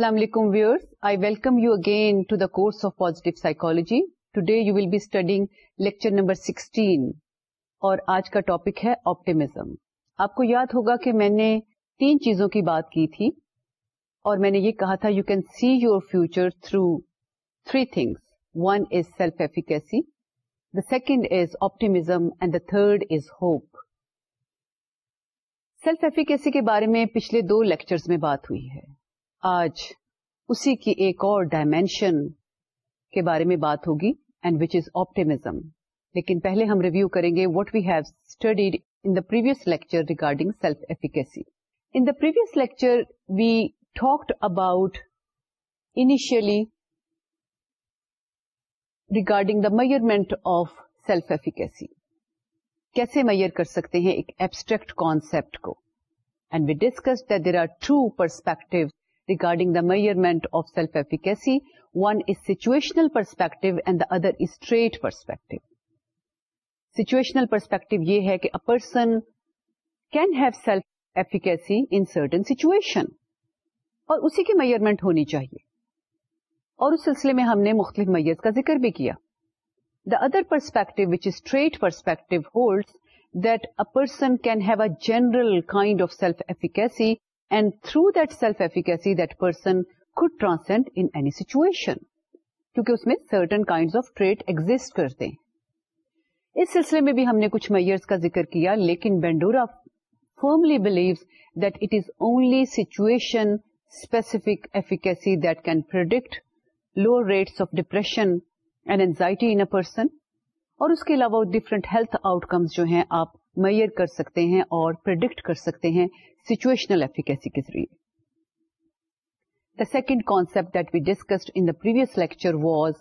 Assalamu alaikum viewers. I welcome you again to the course of Positive Psychology. Today you will be studying lecture number 16 اور آج کا topic ہے optimism آپ کو یاد ہوگا کہ میں نے تین چیزوں کی بات کی تھی اور میں نے یہ کہا تھا you can see your future through three things one is self efficacy the second is optimism and the third is hope self efficacy کے بارے میں پچھلے دو لیکچرز میں بات ہوئی ہے. آج اسی کی ایک اور ڈائمینشن کے بارے میں بات ہوگی اینڈ وچ از آپٹیمزم لیکن پہلے ہم ریویو کریں گے what we have studied in the previous lecture regarding self efficacy in the previous lecture we talked about initially regarding the measurement of self efficacy کیسے میئر کر سکتے ہیں ایک ایبسٹریکٹ کانسپٹ کو؟ And we discuss that there are two perspective regarding the measurement of self efficacy one is situational perspective and the other is trait perspective situational perspective یہ ہے کہ a person can have self efficacy in certain situation اور اسی کی measurement ہونی چاہیے اور اس سلسلے میں ہم نے مختلف میئر کا ذکر بھی کیا the other perspective which is trait perspective hold that a person can have a general kind of self efficacy and through that self efficacy that person خود ٹرانسینڈ ان اینی سچویشن کیونکہ اس میں certain kind of trait exist کرتے ہیں۔ اس سلسلے میں بھی ہم نے کچھ میئرس کا ذکر کیا، لیکن Bandura firmly believes that it is only situation specific efficacy that can predict lower rates of depression and anxiety in person اور اس کے علاوہ ڈفرنٹ ہیلتھ آؤٹ کمز جو ہیں، آپ میئر کر سکتے ہیں اور پرڈکٹ کر سکتے ہیں سچویشنل ایفیکیسی کے ذریعے the second concept that we discussed in the previous lecture was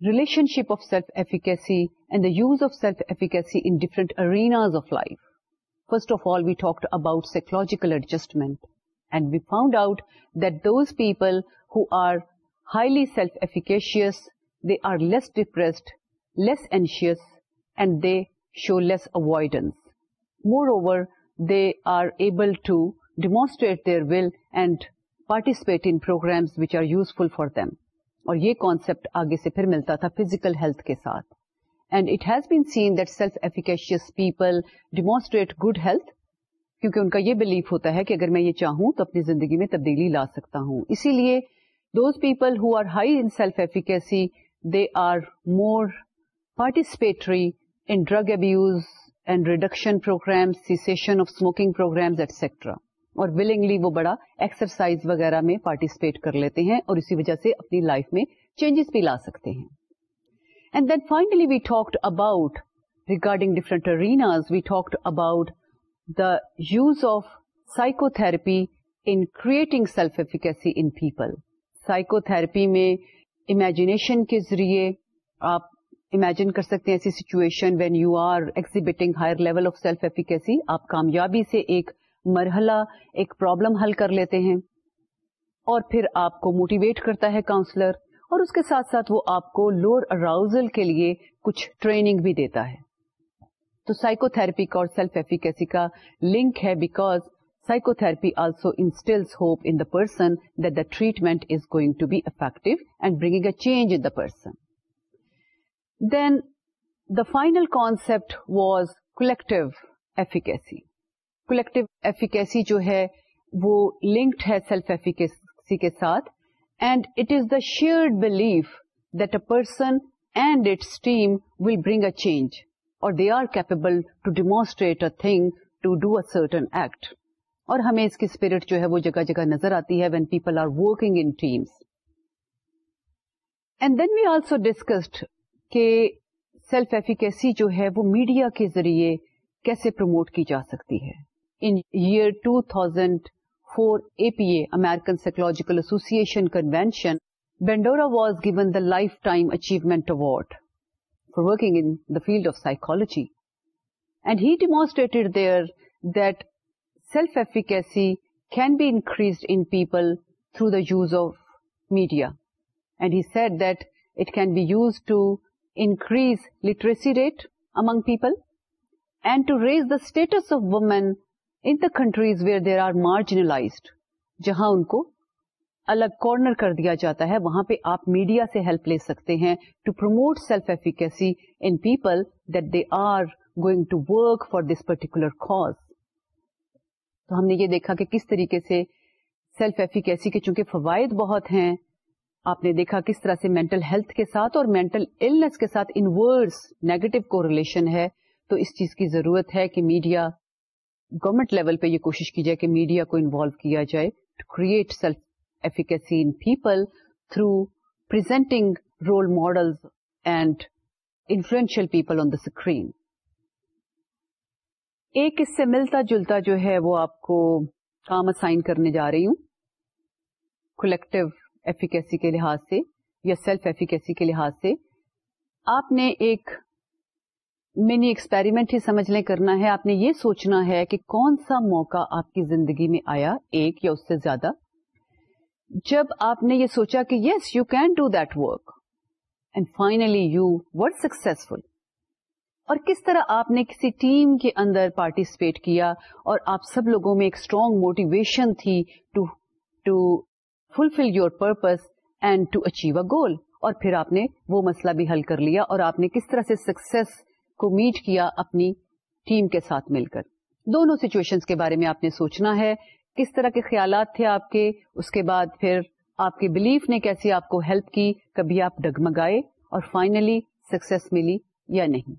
relationship of self efficacy and the use of self efficacy in different arenas of life first of all we talked about psychological adjustment and we found out that those people who are highly self-efficacious, they are less depressed, less anxious, and they show less avoidance. Moreover, they are able to demonstrate their will and participate in programs which are useful for them. اور یہ concept آگے سے پھر ملتا تھا physical health کے ساتھ and it has been seen that self efficacious people demonstrate good health کیونکہ ان کا یہ بلیف ہوتا ہے کہ اگر میں یہ چاہوں تو اپنی زندگی میں تبدیلی لا سکتا ہوں اسی لیے those people who are high in self-efficacy, they are more participatory in drug abuse and reduction programs, cessation of smoking programs, etc. اور ولنگلی وہ بڑا ایکسرسائز وغیرہ میں پارٹیسپیٹ کر لیتے ہیں اور اسی وجہ سے اپنی لائف میں چینجز بھی لا سکتے ہیں and then finally we talked about regarding different arenas we talked about the use of psychotherapy in creating self efficacy in people psychotherapy میں امیجنیشن کے ذریعے آپ امیجن کر سکتے ہیں ایسی situation when you are exhibiting higher level of self efficacy آپ کامیابی سے ایک مرحلہ، ایک پرابلم حل کر لیتے ہیں اور پھر آپ کو موٹیویٹ کرتا ہے کاؤنسلر اور اس کے ساتھ ساتھ وہ آپ کو لوور اراؤزل کے لیے کچھ ٹریننگ بھی دیتا ہے۔ تو سائیکو تھراپی کا اور سیلف ایفیکیسی کا لنک ہے because Psychotherapy also instills hope in the person that the treatment is going to be effective and bringing a change in the person. Then the final concept was collective efficacy. Collective efficacy jo hai wo linked hai self-efficacy ke saath, and it is the shared belief that a person and its team will bring a change, or they are capable to demonstrate a thing, to do a certain act. اور ہمیں اس کی spirit جو ہے وہ جگہ جگہ نظر آتی ہے when people are working in teams and then we also discussed کہ سیلف ایفیکیسی جو ہے وہ میڈیا کے ذریعے کیسے پروموٹ کی جا سکتی ہے in year two thousand four A P A American psychological association convention Bandura was given the lifetime achievement award for working in the field of psychology and he demonstrated there that self-efficacy can be increased in people through the use of media. And he said that it can be used to increase literacy rate among people and to raise the status of women in the countries where they are marginalized, jahan unko الگ corner کر دیا جاتا ہے وہاں پہ آپ media سے help لے سکتے ہیں to promote self efficacy in people that they are going to work for this particular cause تو ہم نے یہ دیکھا کہ کس طریقے سے سیلف ایفیکیسی کے چونکہ فوائد بہت ہیں آپ نے دیکھا کس طرح سے مینٹل ہیلتھ کے ساتھ اور مینٹل النس کے ساتھ انورس نیگیٹو کو ریلیشن ہے۔ تو اس چیز کی ضرورت ہے کہ میڈیا گورمنٹ لیول پہ یہ کوشش کی جائے کہ میڈیا کو انوالو کیا جائے to create self efficacy in people through presenting role model and influential people on the screen ایک اس سے ملتا جلتا جو ہے وہ آپ کو کام اسائن کرنے جا رہی ہوں۔ کولیکٹو ایفیکیسی کے لحاظ سے یا سیلف ایفیکیسی کے لحاظ سے آپ نے ایک منی ایکسپیریمنٹ ہی سمجھ لیں کرنا ہے۔ آپ نے یہ سوچنا ہے کہ کون سا موقع آپ کی زندگی میں آیا ایک یا اس سے زیادہ؟ جب آپ نے یہ سوچا کہ yes you can do that work and finally you were successful اور کس طرح آپ نے کسی ٹیم کے اندر پارٹیسپیٹ کیا اور آپ سب لوگوں میں ایک اسٹرانگ موٹیویشن تھی to to fulfil your purpose and to achieve a goal اور پھر آپ نے وہ مسئلہ بھی حل کر لیا اور آپ نے کس طرح سے سکسیس کو میٹ کیا اپنی ٹیم کے ساتھ مل کر. دونوں سچویشن کے بارے میں آپ نے سوچنا ہے. کس طرح کے خیالات تھے آپ کے؟ اس کے بعد پھر آپ کے بلیف نے کیسی آپ کو ہیلپ کی؟ کبھی آپ ڈگمگائے اور فائنلی سکسیس ملی یا نہیں؟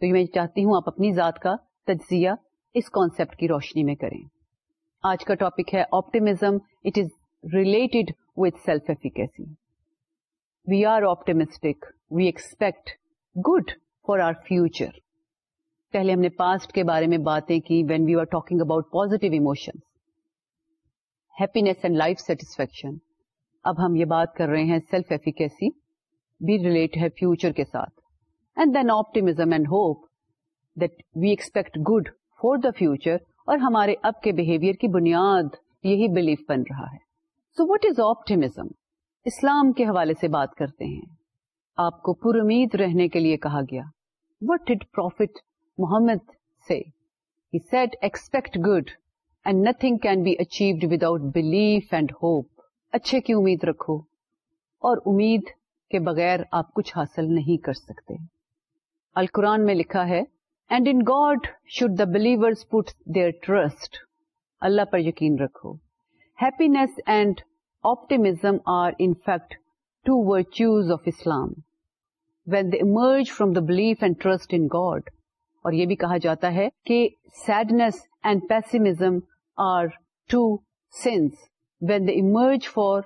تو میں چاہتی ہوں آپ اپنی ذات کا تجزیہ اس کانسیپٹ کی روشنی میں کریں. آج کا ٹاپک ہے optimism it is related with self efficacy we are optimistic we expect good for our future پہلے ہم نے پاسٹ کے بارے میں باتیں کی when we are talking about positive emotion happiness and life satisfaction اب ہم یہ بات کر رہے ہیں سیلف ایفیکیسی بھی ریلیٹ ہے فیوچر کے ساتھ. And then optimism and hope that we expect good for the future اور ہمارے اب کے بہیویئر کی بنیاد یہی بلیف بن رہا ہے. سو وٹ از آپٹیمزم اسلام کے حوالے سے بات کرتے ہیں۔ آپ کو پر امید رہنے کے لیے کہا گیا۔ وٹ ڈڈ پروفیٹ محمد سے said expect good and nothing can be achieved without belief and hope اچھے کی امید رکھو اور امید کے بغیر آپ کچھ حاصل نہیں کر سکتے۔ القرآن میں لکھا ہے and in God should the believer put their trust اللہ پر یقین رکھو۔ Happiness and optimism are in fact two virtues of Islam when the emerge from the belief and trust in God اور یہ بھی کہا جاتا ہے کہ sadness and pessimism are two sins when they emerge far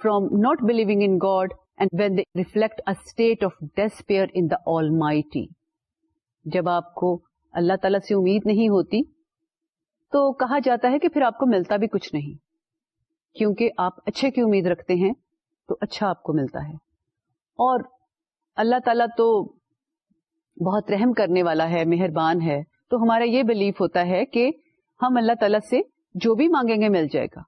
from not believing in God and when they reflect a state of despair in the all mighty جب آپ کو اللہ تعالی سے امید نہیں ہوتی، تو کہا جاتا ہے کہ پھر آپ کو ملتا بھی کچھ نہیں۔ کیونکہ آپ اچھے کی امید رکھتے ہیں، تو اچھا آپ کو ملتا ہے۔ اور اللہ تعالیٰ تو بہت رحم کرنے والا ہے، مہربان ہے۔ تو ہمارا یہ بلیف ہوتا ہے کہ ہم اللہ تعالی سے جو بھی مانگیں گے مل جائے گا۔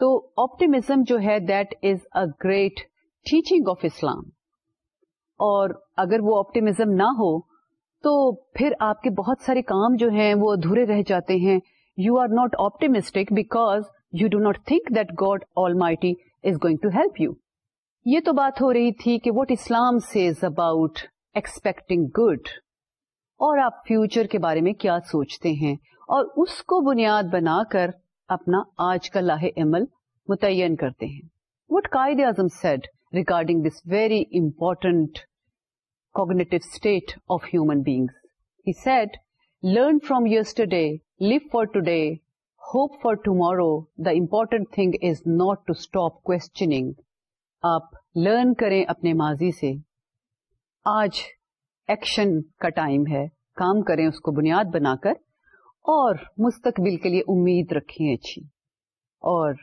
تو آپٹیمزم جو ہے that is a great teaching of Islam اور اگر وہ آپٹیمزم نہ ہو، تو پھر آپ کے بہت سارے کام جو ہیں، وہ ادھورے رہ جاتے ہیں۔ You are not optimistic because you do not think that God almighty is going to help you یہ تو بات ہو رہی تھی کہ what Islam says about expecting good اور آپ فیوچر کے بارے میں کیا سوچتے ہیں؟ اور اس کو بنیاد بنا کر اپنا آج کا لاہ عمل متعین کرتے ہیں۔ What Quaid Azam said regarding this very important cognitive state of human beings he said learn from yesterday live for today hope for tomorrow the important thing is not to stop questioning آپ learn کریں اپنے ماضی سے آج action کا time ہے کام کریں اس کو بنیاد بنا کر اور مستقبل کے لیے امید رکھیں اچھی اور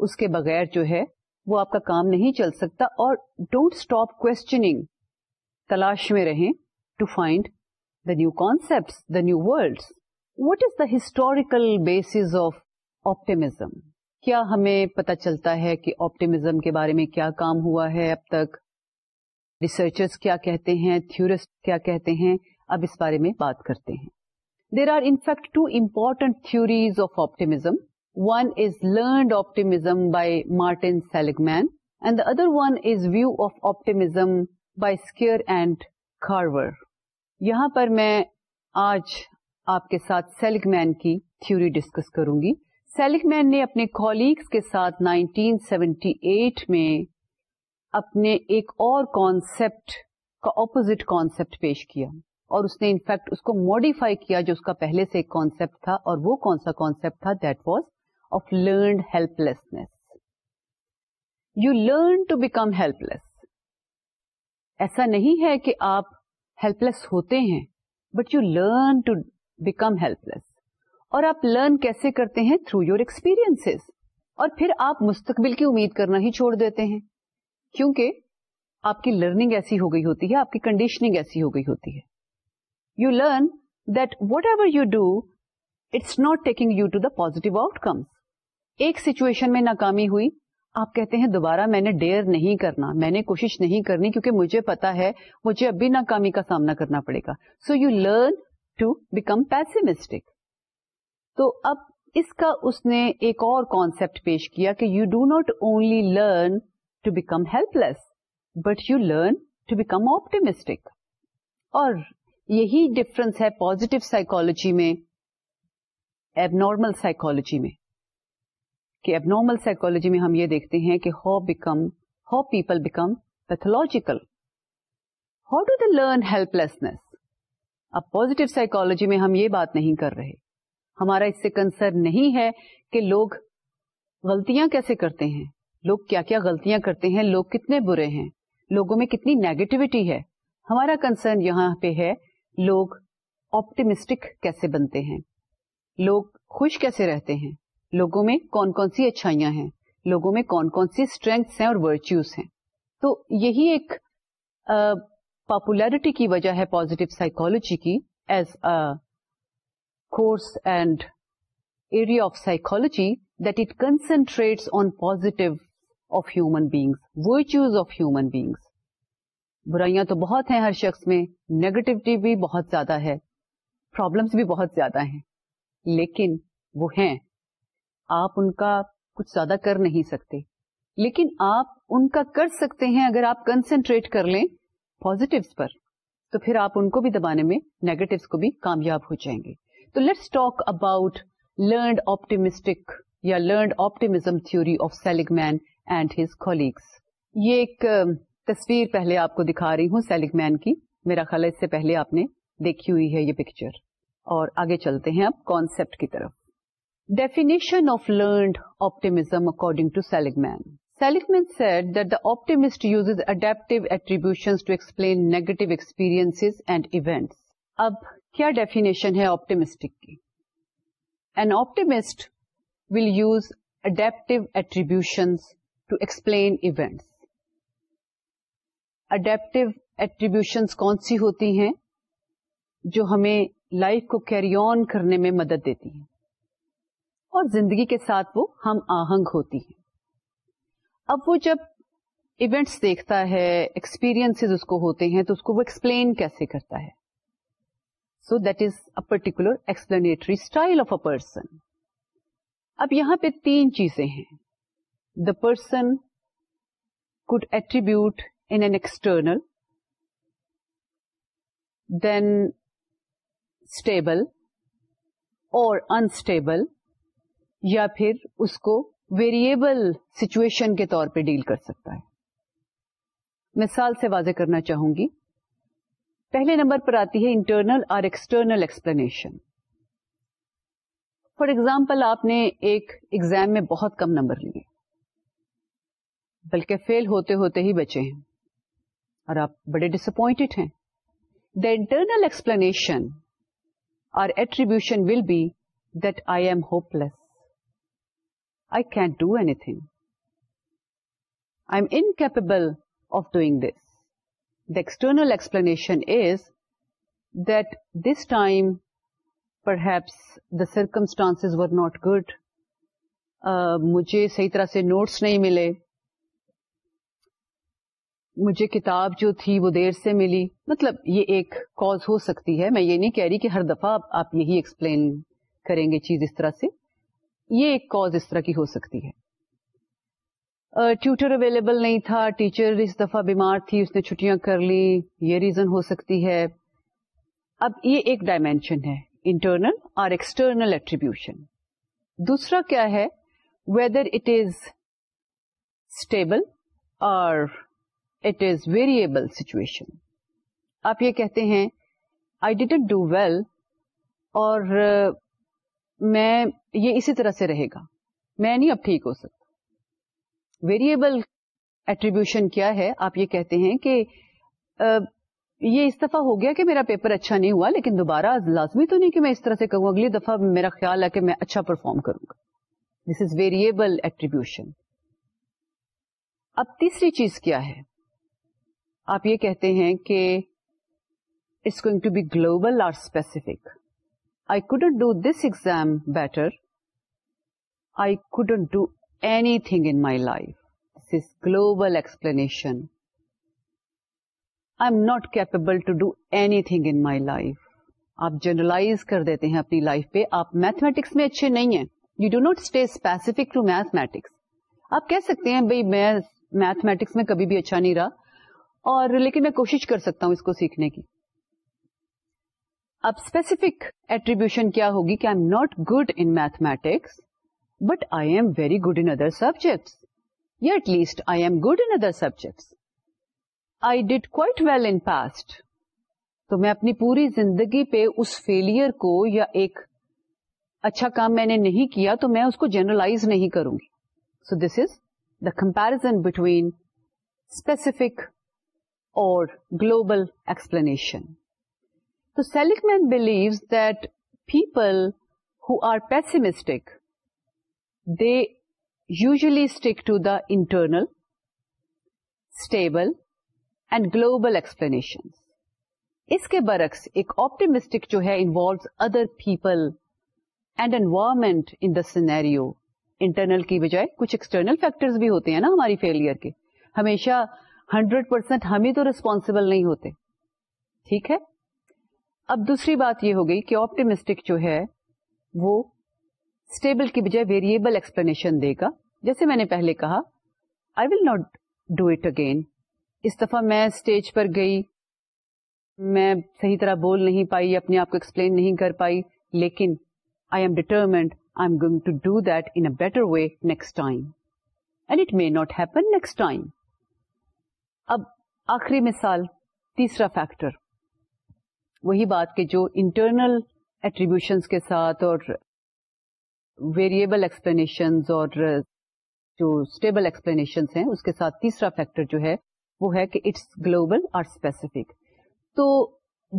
اس کے بغیر جو ہے وہ آپ کا کام نہیں چل سکتا اور ڈونٹ اسٹاپ کوشچنگ تلاش میں رہیں to find the new concept the new world what is the historical basis of optimism کیا ہمیں پتا چلتا ہے کہ آپٹیمزم کے بارے میں کیا کام ہوا ہے اب تک؟ ریسرچرز کیا کہتے ہیں؟ تھورسٹ کیا کہتے ہیں؟ اب اس بارے میں بات کرتے ہیں۔ There are in fact two important theories of optimism One is learned optimism by Martin Seligman, and the other one is view of optimism by Skeer and Carver. یہاں پر میں آج آپ کے ساتھ سیلک مین کی تھیوری ڈسکس کروں گی۔ سیلک مین نے اپنے کولیگس کے ساتھ 1978 میں اپنے ایک اور کانسیپٹ کا اپوزٹ کانسیپٹ پیش کیا اور اس نے انفیکٹ اس کو ماڈیفائی کیا جو اس کا پہلے سے ایک کانسیپٹ تھا اور وہ کون سا کانسیپٹ تھا؟ That was of learned helplessness you learn to become helpless ایسا نہیں ہے کہ آپ ہیلپ لیس ہوتے ہیں but you learn to become helpless اور آپ لرن کیسے کرتے ہیں؟ تھرو یور ایکسپیرئنس اور پھر آپ مستقبل کی امید کرنا ہی چھوڑ دیتے ہیں۔ کیونکہ آپ کی لرننگ ایسی ہو گئی ہوتی ہے، آپ کی کنڈیشننگ ایسی ہو گئی ہوتی ہے۔ You learn that whatever you do it's not taking you to the positive outcomes ایک سچویشن میں ناکامی ہوئی، آپ کہتے ہیں، دوبارہ میں نے ڈیئر نہیں کرنا، میں نے کوشش نہیں کرنی کیونکہ مجھے پتا ہے، مجھے اب بھی ناکامی کا سامنا کرنا پڑے گا۔ So you learn to become pessimistic تو اب اس کا اس نے ایک اور کانسپٹ پیش کیا کہ you do not only learn to become helpless but you learn to become optimistic اور یہی ڈفرنس ہے پوزیٹو سائیکولوجی میں ایب نارمل سائیکولوجی میں. کہ ایب نارمل سائیکولوجی میں ہم یہ دیکھتے ہیں کہ how become how people become pathological how do they learn helplessness اب پوزیٹو سائیکولوجی میں ہم یہ بات نہیں کر رہے۔ ہمارا اس سے کنسرن نہیں ہے کہ لوگ غلطیاں کیسے کرتے ہیں۔ لوگ کیا کیا غلطیاں کرتے ہیں۔ لوگ کتنے برے ہیں۔ لوگوں میں کتنی نیگیٹوٹی ہے۔ ہمارا کنسرن یہاں پہ ہے لوگ آپٹیمسٹک کیسے بنتے ہیں۔ لوگ خوش کیسے رہتے ہیں۔ لوگوں میں کون کون سی اچھائیاں ہیں۔ لوگوں میں کون کون سی اسٹرینگس ہیں اور ورچیوز ہیں۔ تو یہی ایک پاپولیرٹی کی وجہ ہے پوزیٹو سائیکولوجی کی as a course and area of psychology that it concentrates on positive of human beings virtues of human beings برائیاں تو بہت ہیں ہر شخص میں نیگیٹوٹی بھی بہت زیادہ ہے پرابلمس بھی بہت زیادہ ہیں، لیکن وہ ہیں۔ آپ ان کا کچھ زیادہ کر نہیں سکتے، لیکن آپ ان کا کر سکتے ہیں اگر آپ کنسنٹریٹ کر لیں۔ پوزیٹوس پر، تو پھر آپ ان کو بھی دبانے میں نیگیٹوس کو بھی کامیاب ہو جائیں گے۔ تو let's talk about learned optimistic یا learned optimism theory of Seligman and his colleagues یہ ایک تصویر پہلے آپ کو دکھا رہی ہوں سیلک مین کی۔ میرا خیال اس سے پہلے آپ نے دیکھی ہوئی ہے یہ پکچر اور آگے چلتے ہیں اب کانسپٹ کی طرف۔ Definition of learned optimism according to Seligman Seligman said that the optimist use adaptive attribution to explain negative experience and events اب کیا ڈیفینیشن ہے آپٹیمسٹک کی an optimist will use adaptive attribution to explain events adaptive attributions کون سی ہوتی ہیں جو ہمیں لائف کو کیری آن کرنے میں مدد دیتی ہیں اور زندگی کے ساتھ وہ ہم آہنگ ہوتی ہیں اب وہ جب ایونٹس دیکھتا ہے ایکسپیرئنس اس کو ہوتے ہیں تو اس کو وہ ایکسپلین کیسے کرتا ہے؟ So that is a particular explanatory style of a person اب یہاں پہ تین چیزیں ہیں. The person could attribute in an external, then stable اور انسٹیبل یا پھر اس کو ویریبل سچویشن کے طور پہ ڈیل کر سکتا ہے۔ مثال سے واضح کرنا چاہوں گی۔ پہلے نمبر پر آتی ہے انٹرنل اور ایکسٹرنل ایکسپلینیشن فار ایگزامپل آپ نے ایک ایگزام میں بہت کم نمبر لیے۔ بلکہ فیل ہوتے ہوتے ہی بچے ہیں۔ اور آپ بڑے ڈس اپوائنٹڈ ہیں۔ دا انٹرنل ایکسپلینیشن اور attribution will be that I am hopeless I can't do anything I am incapable of doing this the external explanation is that this time perhaps the circumstance were not good مجھے صحیح طرح سے notice نہیں ملے. مجھے کتاب جو تھی وہ دیر سے ملی. مطلب یہ ایک کاز ہو سکتی ہے. میں یہ نہیں کہہ رہی کہ ہر دفعہ آپ یہی ایکسپلین کریں گے چیز اس طرح سے. یہ ایک کاز اس طرح کی ہو سکتی ہے۔ ٹیوٹر اویلیبل نہیں تھا، ٹیچر اس دفعہ بیمار تھی، اس نے چھٹیاں کر لی، یہ ریزن ہو سکتی ہے۔ اب یہ ایک ڈائمینشن ہے، انٹرنل اور ایکسٹرنل ایٹریبیوشن۔ دوسرا کیا ہے؟ ویدر اٹ از اسٹیبل اور اٹ از ویریبل سچویشن آپ یہ کہتے ہیں آئی ڈیڈنٹ ڈو ویل اور میں یہ اسی طرح سے رہے گا۔ میں نہیں، اب ٹھیک ہو سکتا۔ ویریبل ایٹریبیوشن کیا ہے؟ آپ یہ کہتے ہیں کہ یہ اس دفعہ ہو گیا کہ میرا پیپر اچھا نہیں ہوا، لیکن دوبارہ لازمی تو نہیں کہ میں اس طرح سے کہوں۔ اگلی دفعہ میرا خیال ہے کہ میں اچھا پرفارم کروں گا۔ دس از ویریبل ایٹریبیوشن اب تیسری چیز کیا ہے؟ آپ یہ کہتے ہیں کہ it's going to be global or specific I couldn't do this exam better I couldn't do anything in my life this is global explanation I am not capable to do anything in my life آپ generalize کر دیتے ہیں اپنی life پہ. آپ mathematics میں اچھے نہیں ہیں. You do not stay specific to mathematics آپ کہہ سکتے ہیں بھائی میں میتھمیٹکس میں کبھی بھی اچھا نہیں رہا اور لیکن میں کوشش کر سکتا ہوں اس کو سیکھنے کی. اب اسپیسیفک ایٹریبیوشن کیا ہوگی کہ I am not good in mathematics but I am very good in other subjects یا at least I am good in other subjects I did quite well in past تو میں اپنی پوری زندگی پہ اس فیلئر کو یا ایک اچھا کام میں نے نہیں کیا تو میں اس کو جنرلائز نہیں کروں گی. So this is the comparison between specific اور گلوبل ایکسپلینیشن تو Seligman believes that people who are pessimistic they usually stick to the internal stable and global explanation اس کے برعکس ایک آپٹیمسٹک جو ہے involves other people and environment in the scenario internal کی بجائے کچھ ایکسٹرنل فیکٹر بھی ہوتے ہیں نا ہماری فیلئر کے ہمیشہ ہنڈریڈ پرسینٹ ہم ہی تو ریسپانسبل نہیں ہوتے ٹھیک ہے اب دوسری بات یہ ہو گئی کہ آپٹیمسٹک جو ہے وہ اسٹیبل کی بجائے ویریبل ایکسپلینیشن دے گا۔ جیسے میں نے پہلے کہا I will not do it again اس دفعہ میں اسٹیج پر گئی، میں صحیح طرح بول نہیں پائی، اپنے آپ کو ایکسپلین نہیں کر پائی، لیکن I am determined I am going to do that in better way next time and it may not happen next time اب آخری مثال، تیسرا فیکٹر وہی بات کہ جو انٹرنل ایٹریبیوشن کے ساتھ اور ویریبل ایکسپلینیشن اور جو اسٹیبل ایکسپلینیشن ہیں، اس کے ساتھ تیسرا فیکٹر جو ہے، وہ ہے کہ اٹس گلوبل اور اسپیسیفک تو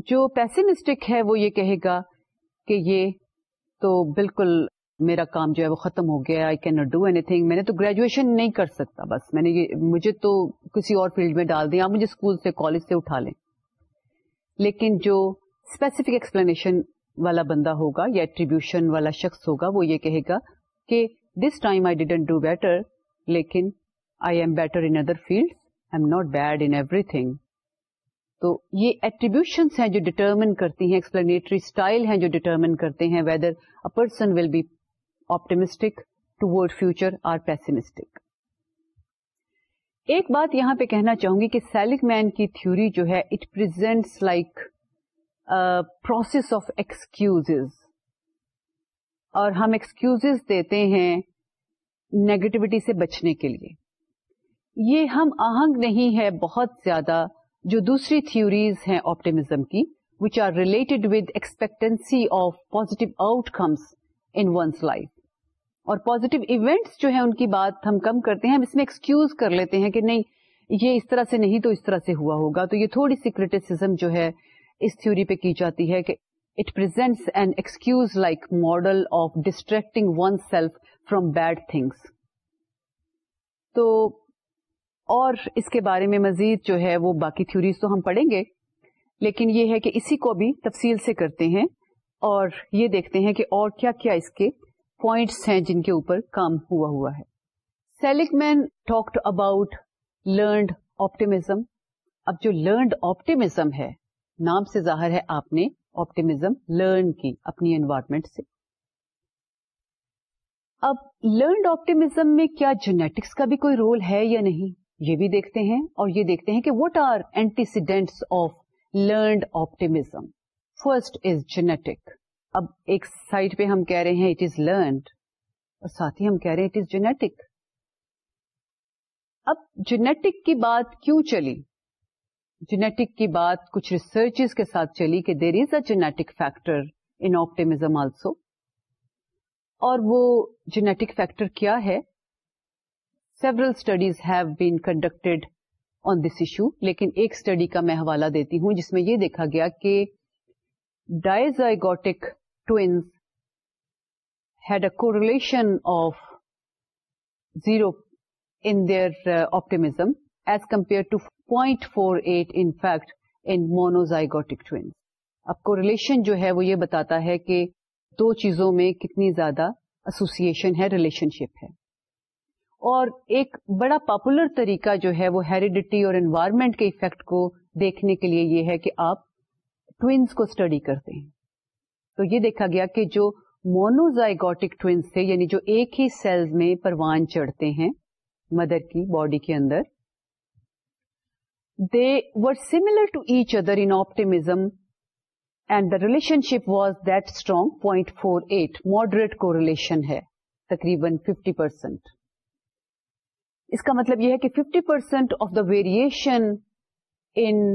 جو پیسمسٹک ہے، وہ یہ کہے گا کہ یہ تو بالکل میرا کام جو ہے، وہ ختم ہو گیا I can not do anything میں نے تو گریجویشن نہیں کر سکتا، بس میں نے یہ، مجھے تو کسی اور فیلڈ میں ڈال دیا، آپ مجھے اسکول سے کالج سے اٹھا لیں۔ لیکن جو اسپیسیفک ایکسپلینیشن والا بندہ ہوگا یا ایٹریبیوشن والا شخص ہوگا، وہ یہ کہے گا کہ this time I didn't do better لیکن I am better in other field I am not bad in everything تو یہ ایٹریبیوشنس ہیں جو ڈٹرمن کرتی ہیں ایکسپلینیٹری اسٹائل ہیں جو ڈٹرمن کرتے ہیں whether a person will be optimistic toward future or pessimistic ایک بات یہاں پہ کہنا چاہوں گی کہ سیلک مین کی تھیوری جو ہے it presents like process of excuse اور ہم ایکسکیوز دیتے ہیں نیگیٹوٹی سے بچنے کے لیے۔ یہ ہم آہنگ نہیں ہے بہت زیادہ جو دوسری تھیوریز ہیں آپٹیمزم کی which are related with expectancy of positive outcomes in one's life اور پوزیٹو ایونٹس جو ہیں ان کی بات ہم کم کرتے ہیں، ہم اس میں ایکسکیوز کر لیتے ہیں کہ نہیں، یہ اس طرح سے نہیں تو اس طرح سے ہوا ہوگا۔ تو یہ تھوڑی سی کریٹیسم جو ہے اس تھیوری پہ کی جاتی ہے کہ it presents an excuse like model of distracting oneself from bad things تو اور اس کے بارے میں مزید جو ہے وہ باقی تھیوریز تو ہم پڑھیں گے، لیکن یہ ہے کہ اسی کو بھی تفصیل سے کرتے ہیں اور یہ دیکھتے ہیں کہ اور کیا کیا اس کے پوائنٹس ہیں جن کے اوپر کام ہوا ہوا ہے۔ Seligman talked about learned optimism اب جو لرنڈ آپٹیمزم ہے، نام سے ظاہر ہے آپ نے آپٹیمزم لرن کی اپنی انوائرمنٹ سے۔ اب لرنڈ آپٹیمزم میں کیا جینیٹکس کا بھی کوئی رول ہے یا نہیں؟ یہ بھی دیکھتے ہیں اور یہ دیکھتے ہیں کہ what are antecedents of learned optimism first is genetic اب ایک سائڈ پہ ہم کہہ رہے ہیں اٹ از لرنڈ اور ساتھ ہی ہم کہہ رہے ہیں اٹ از جینیٹک اب جینیٹک کی بات کیوں چلی؟ جینیٹک کی بات کچھ ریسرچ کے ساتھ چلی کہ there is a genetic factor in optimism also اور وہ جینیٹک فیکٹر کیا ہے؟ Several studies have been conducted on this issue لیکن ایک اسٹڈی کا میں حوالہ دیتی ہوں جس میں یہ دیکھا گیا کہ dizygotic twins had a correlation of zero in their optimism as compare to point four eight in fact in monozygotic اب کو ریلیشن جو ہے وہ یہ بتاتا ہے کہ دو چیزوں میں کتنی زیادہ ایسوسیشن ہے ریلیشن شپ ہے. اور ایک بڑا پاپولر طریقہ جو ہے، وہ ہیریڈیٹی اور انوائرمنٹ کے افیکٹ کو دیکھنے کے لیے یہ ہے کہ آپ ٹوینس کو اسٹڈی کرتے ہیں. تو یہ دیکھا گیا کہ جو مونوزائگوٹک ٹوینس تھے یعنی جو ایک ہی سیلز میں پروان چڑھتے ہیں مدر کی، باڈی کے اندر they were similar to each other in optimism and the relationship was that strong point four eight moderate correlation ہے، تقریباً ففٹی پرسینٹ اس کا مطلب یہ ہے کہ fifty percent of the variation in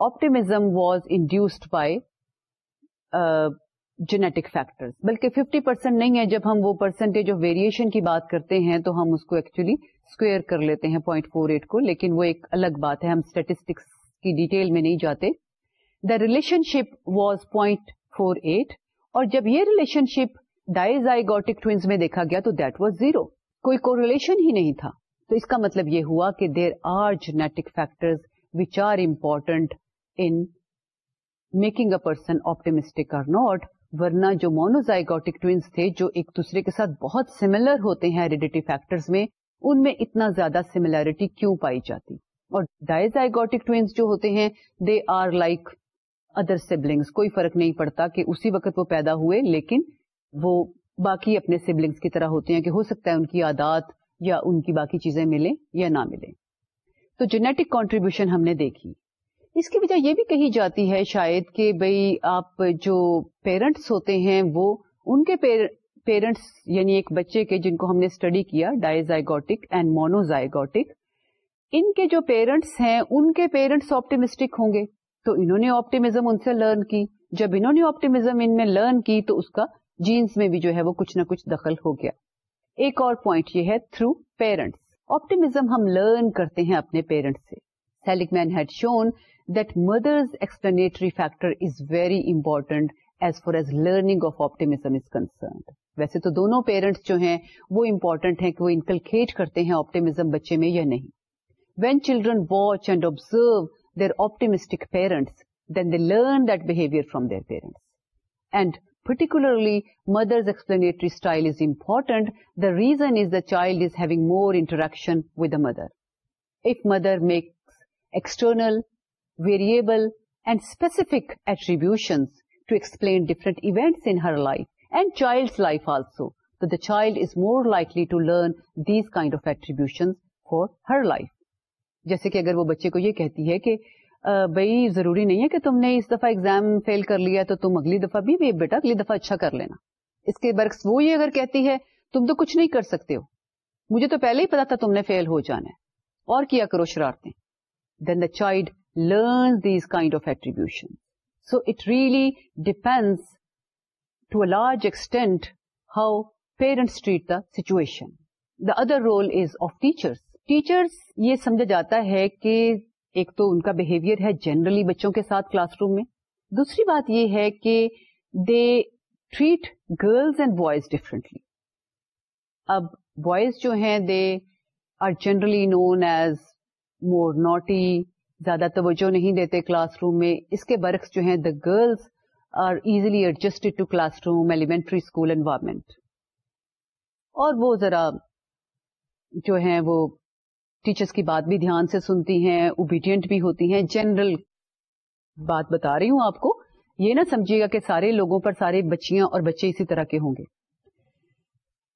optimism was induced by genetic factor بلکہ fifty percent نہیں ہے، جب ہم وہ پرسنٹیج آف ویریشن کی بات کرتے ہیں تو ہم اس کو ایکچولی اسکوئر کر لیتے ہیں پوائنٹ فور ایٹ کو، لیکن وہ ایک الگ بات ہے، ہم اسٹیٹسٹکس کی ڈیٹیل میں نہیں جاتے۔ The relationship was point four eight اور جب یہ ریلیشن شپ ڈائزائگوٹک ٹوینس میں دیکھا گیا تو دیٹ واز زیرو کوئی کو ریلیشن ہی نہیں تھا۔ تو اس کا مطلب یہ ہوا کہ there are genetic factor which are important in making a person optimistic or not ورنہ جو مونوزائگوٹک ٹوینس تھے جو ایک دوسرے کے ساتھ بہت سملر ہوتے ہیں ہیریڈیٹی فیکٹرز میں، ان میں اتنا زیادہ سملیرٹی کیوں پائی جاتی؟ اور ڈائزائگوٹک ٹوینس جو ہوتے ہیں they are like other siblings کوئی فرق نہیں پڑتا کہ اسی وقت وہ پیدا ہوئے، لیکن وہ باقی اپنے سبلنگس کی طرح ہوتے ہیں کہ ہو سکتا ہے ان کی عادات یا ان کی باقی چیزیں ملیں یا نہ ملیں۔ تو جینیٹک کانٹریبیوشن ہم نے دیکھی۔ اس کی وجہ یہ بھی کہی جاتی ہے شاید کہ بھائی آپ جو پیرنٹس ہوتے ہیں وہ ان کے پیرنٹس یعنی ایک بچے کے جن کو ہم نے اسٹڈی کیا ڈائزائگوٹک اینڈ مونوزائگوٹک ان کے جو پیرنٹس ہیں ان کے پیرنٹس آپٹیمسٹک ہوں گے۔ تو انہوں نے آپٹیمزم ان سے لرن کی۔ جب انہوں نے آپٹیمزم ان میں لرن کی تو اس کا جینس میں بھی جو ہے وہ کچھ نہ کچھ دخل ہو گیا۔ ایک اور پوائنٹ یہ ہے، تھرو پیرنٹس۔ آپٹیمزم ہم لرن کرتے ہیں اپنے پیرنٹس سے۔ Seligman had shown that mother's explanatory factor is very important as far as learning of optimism is concerned ویسے تو دونوں پیرنٹس جو ہیں وہ امپورٹنٹ ہیں کہ وہ انکلکیٹ کرتے ہیں آپٹیمزم بچے میں یا نہیں when children watch and observe their optimistic parents then they learn that behaviour from their parents and particularly mother's explanatory style is important. The reason is the child is having more interaction with the mother. If mother makes external, variable, and specific attributions to explain different events in her life, and child life also the child is more likely to learn these kind of attribution for her life جیسے کہ اگر وہ بچے کو یہ کہتی ہے کہ بھائی ضروری نہیں ہے کہ تم نے اس دفعہ ایگزام فیل کر لیا تو تم اگلی دفعہ بھی بیٹا اگلی دفعہ اچھا کر لینا۔ اس کے برعکس وہ یہ اگر کہتی ہے تم تو کچھ نہیں کر سکتے ہو۔ مجھے تو پہلے ہی پتا تھا تم نے فیل ہو جانا ہے۔ اور کیا کرو شرارتیں۔ Then the child learn these kind of attribution so it really depends to a large extent how parents treat the situation the other role is of teachers teachers یہ سمجھا جاتا ہے کہ ایک تو ان کا بہیویئر ہے جنرلی بچوں کے ساتھ کلاس روم میں. دوسری بات یہ ہے کہ they treat girls and boys differently اب بوائز جو ہیں they are generally known as more naughty زیادہ توجہ نہیں دیتے کلاس روم میں۔ اس کے برعکس جو ہیں the girls are easily adjusted to classroom elementary school environment اور وہ ذرا جو ہیں وہ ٹیچرس کی بات بھی دھیان سے سنتی ہیں اوبیڈینٹ بھی ہوتی ہیں۔ جنرل بات بتا رہی ہوں آپ کو۔ یہ نہ سمجھیے گا کہ سارے لوگوں پر سارے بچیاں اور بچے اسی طرح کے ہوں گے۔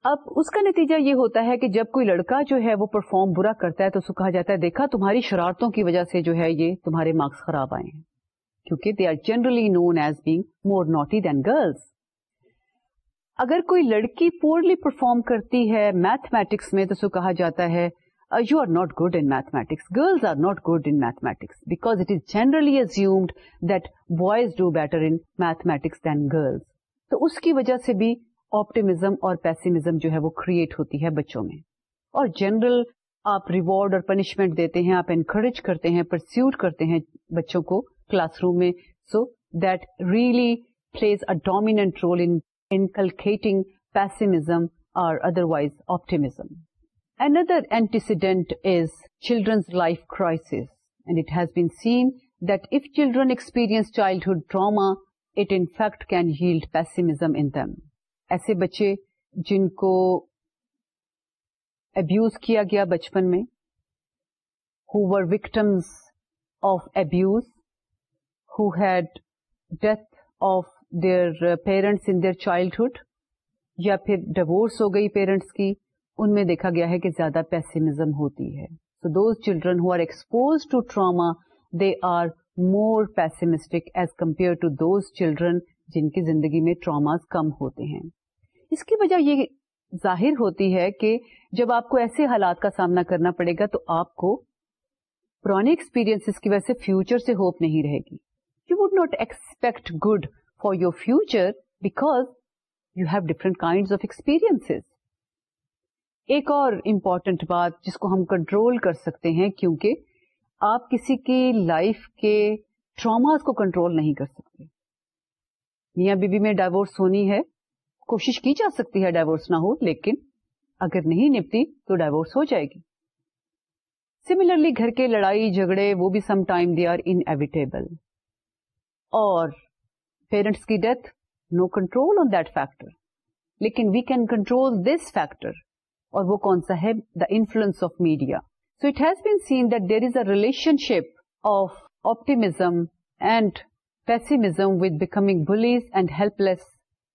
اب اس کا نتیجہ یہ ہوتا ہے کہ جب کوئی لڑکا جو ہے وہ پرفارم برا کرتا ہے تو اس کو کہا جاتا ہے، دیکھا تمہاری شرارتوں کی وجہ سے جو ہے یہ تمہارے مارکس خراب آئے ہیں، کیونکہ they are generally known as being more naughty than girls اگر کوئی لڑکی پورلی پرفارم کرتی ہے میتھمیٹکس میں تو اس کو کہا جاتا ہے you are not good in mathematics girls are not good in mathematics because it is generally assumed that boys do better in mathematics than girls تو اس کی وجہ سے بھی آپٹیمزم اور پیسمزم جو ہے وہ کریٹ ہوتی ہے بچوں میں۔ اور جنرل آپ ریوارڈ اور پنشمنٹ دیتے ہیں آپ انکریج کرتے ہیں پرسوٹ کرتے ہیں بچوں کو کلاس روم میں۔ So that really plays a dominant role inculcating pessimism اور otherwise optimism Another antecedent is children's life crisis, and it has been seen that if children experience childhood trauma, it in fact can yield pessimism in them. ایسے بچے جن کو abuse کیا گیا بچپن میں who were victims of abuse who had death of their parents in their childhood یا پھر ڈیوورس ہو گئی پیرنٹس کی، ان میں دیکھا گیا ہے کہ زیادہ پیسمزم ہوتی ہے۔ So those children who are exposed to trauma they are more pessimistic as compare to those children جن کی زندگی میں ٹراماز کم ہوتے ہیں۔ اس کی وجہ یہ ظاہر ہوتی ہے کہ جب آپ کو ایسے حالات کا سامنا کرنا پڑے گا تو آپ کو پرانے ایکسپیرئنس کی وجہ سے فیوچر سے ہوپ نہیں رہے گی۔ You would not expect good for your future because you have different kind of experience ایک اور امپورٹنٹ بات جس کو ہم کنٹرول کر سکتے ہیں کیونکہ آپ کسی کی لائف کے ٹراماز کو کنٹرول نہیں کر سکتے۔ میاں بیوی میں ڈائیورس ہونی ہے، کوشش کی جا سکتی ہے ڈائیورس نہ ہو، لیکن اگر نہیں نپتی تو ڈائیورس ہو جائے گی۔ سملرلی گھر کے لڑائی، جھگڑے، وہ بھی some time they are inevitable اور پیرنٹس کی death no control on that factor لیکن we can control this factor اور وہ کون سا ہے؟ The influence of media so it has been seen that there is a relationship of optimism and pessimism with becoming bullies and helpless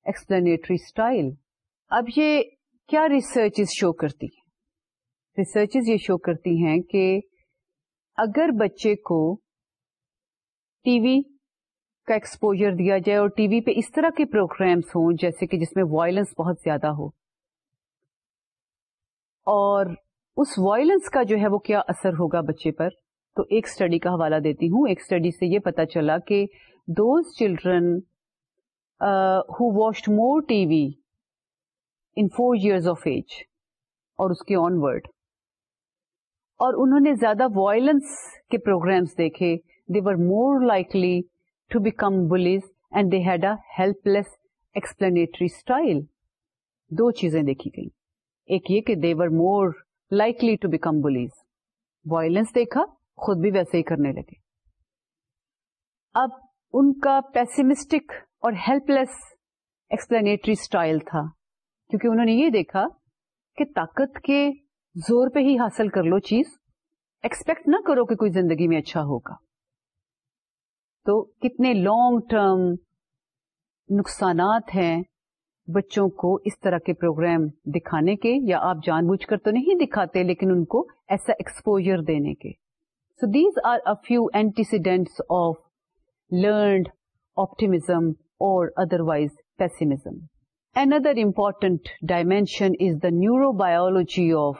explanatory style اب یہ کیا research show کرتی ہیں? ریسرچ یہ شو کرتی ہیں کہ اگر بچے کو ٹی وی کا ایکسپوجر دیا جائے اور ٹی وی پہ اس طرح کے پروگرامس ہوں جیسے کہ جس میں وائلنس بہت زیادہ ہو، اور اس وائلنس کا جو ہے وہ کیا اثر ہوگا بچے پر؟ تو ایک اسٹڈی کا حوالہ دیتی ہوں۔ ایک اسٹڈی سے یہ پتا چلا کہ those children who watched more T V in four years of age اور اس کے آن ورڈ اور انہوں نے زیادہ وائلنس کے پروگرامس دیکھے. They were more likely to become bullies and they had a helpless explanatory style دو چیزیں دیکھی گئی ایک یہ کہ they were more likely to become bullies violence دیکھا، خود بھی ویسے ہی کرنے لگے. اب ان کا پیسمسٹک اور ہیلپ لیس ایکسپلینیٹری اسٹائل تھا۔ کیونکہ انہوں نے یہ دیکھا کہ طاقت کے زور پہ ہی حاصل کر لو چیز۔ ایکسپیکٹ نہ کرو کہ کوئی زندگی میں اچھا ہوگا۔ تو کتنے لانگ ٹرم نقصانات ہیں بچوں کو اس طرح کے پروگرام دکھانے کے، یا آپ جان بوجھ کر تو نہیں دکھاتے، لیکن ان کو ایسا ایکسپوجر دینے کے۔ So these are a few antecedents of learned optimism اور otherwise pessimism another important dimension is the neurobiology of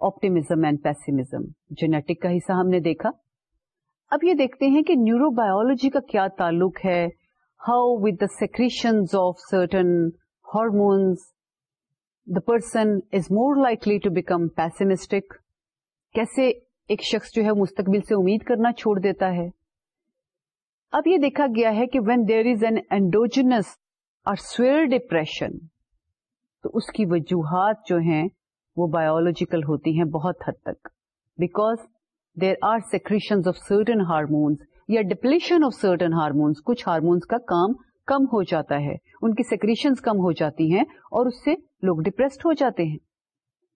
optimism and pessimism genetic کا حصہ ہم نے دیکھا اب یہ دیکھتے ہیں کہ نیورو بایولوجی کا کیا تعلق ہے how with the secretions of certain hormones the person is more likely to become pessimistic کیسے ایک شخص جو ہے مستقبل سے امید کرنا چھوڑ دیتا ہے اب یہ دیکھا گیا ہے کہ وین دیر از این اینڈوجنس اور سویئر ڈپریشن تو اس کی وجوہات جو ہیں وہ بایولوجیکل ہوتی ہیں بہت حد تک. Because there are secretion of certain hormones یا ڈپلیشن آف سرٹن ہارمونس کچھ ہارمونس کا کام کم ہو جاتا ہے. ان کی سیکریشنز کم ہو جاتی ہیں اور اس سے لوگ ڈپریسڈ ہو جاتے ہیں.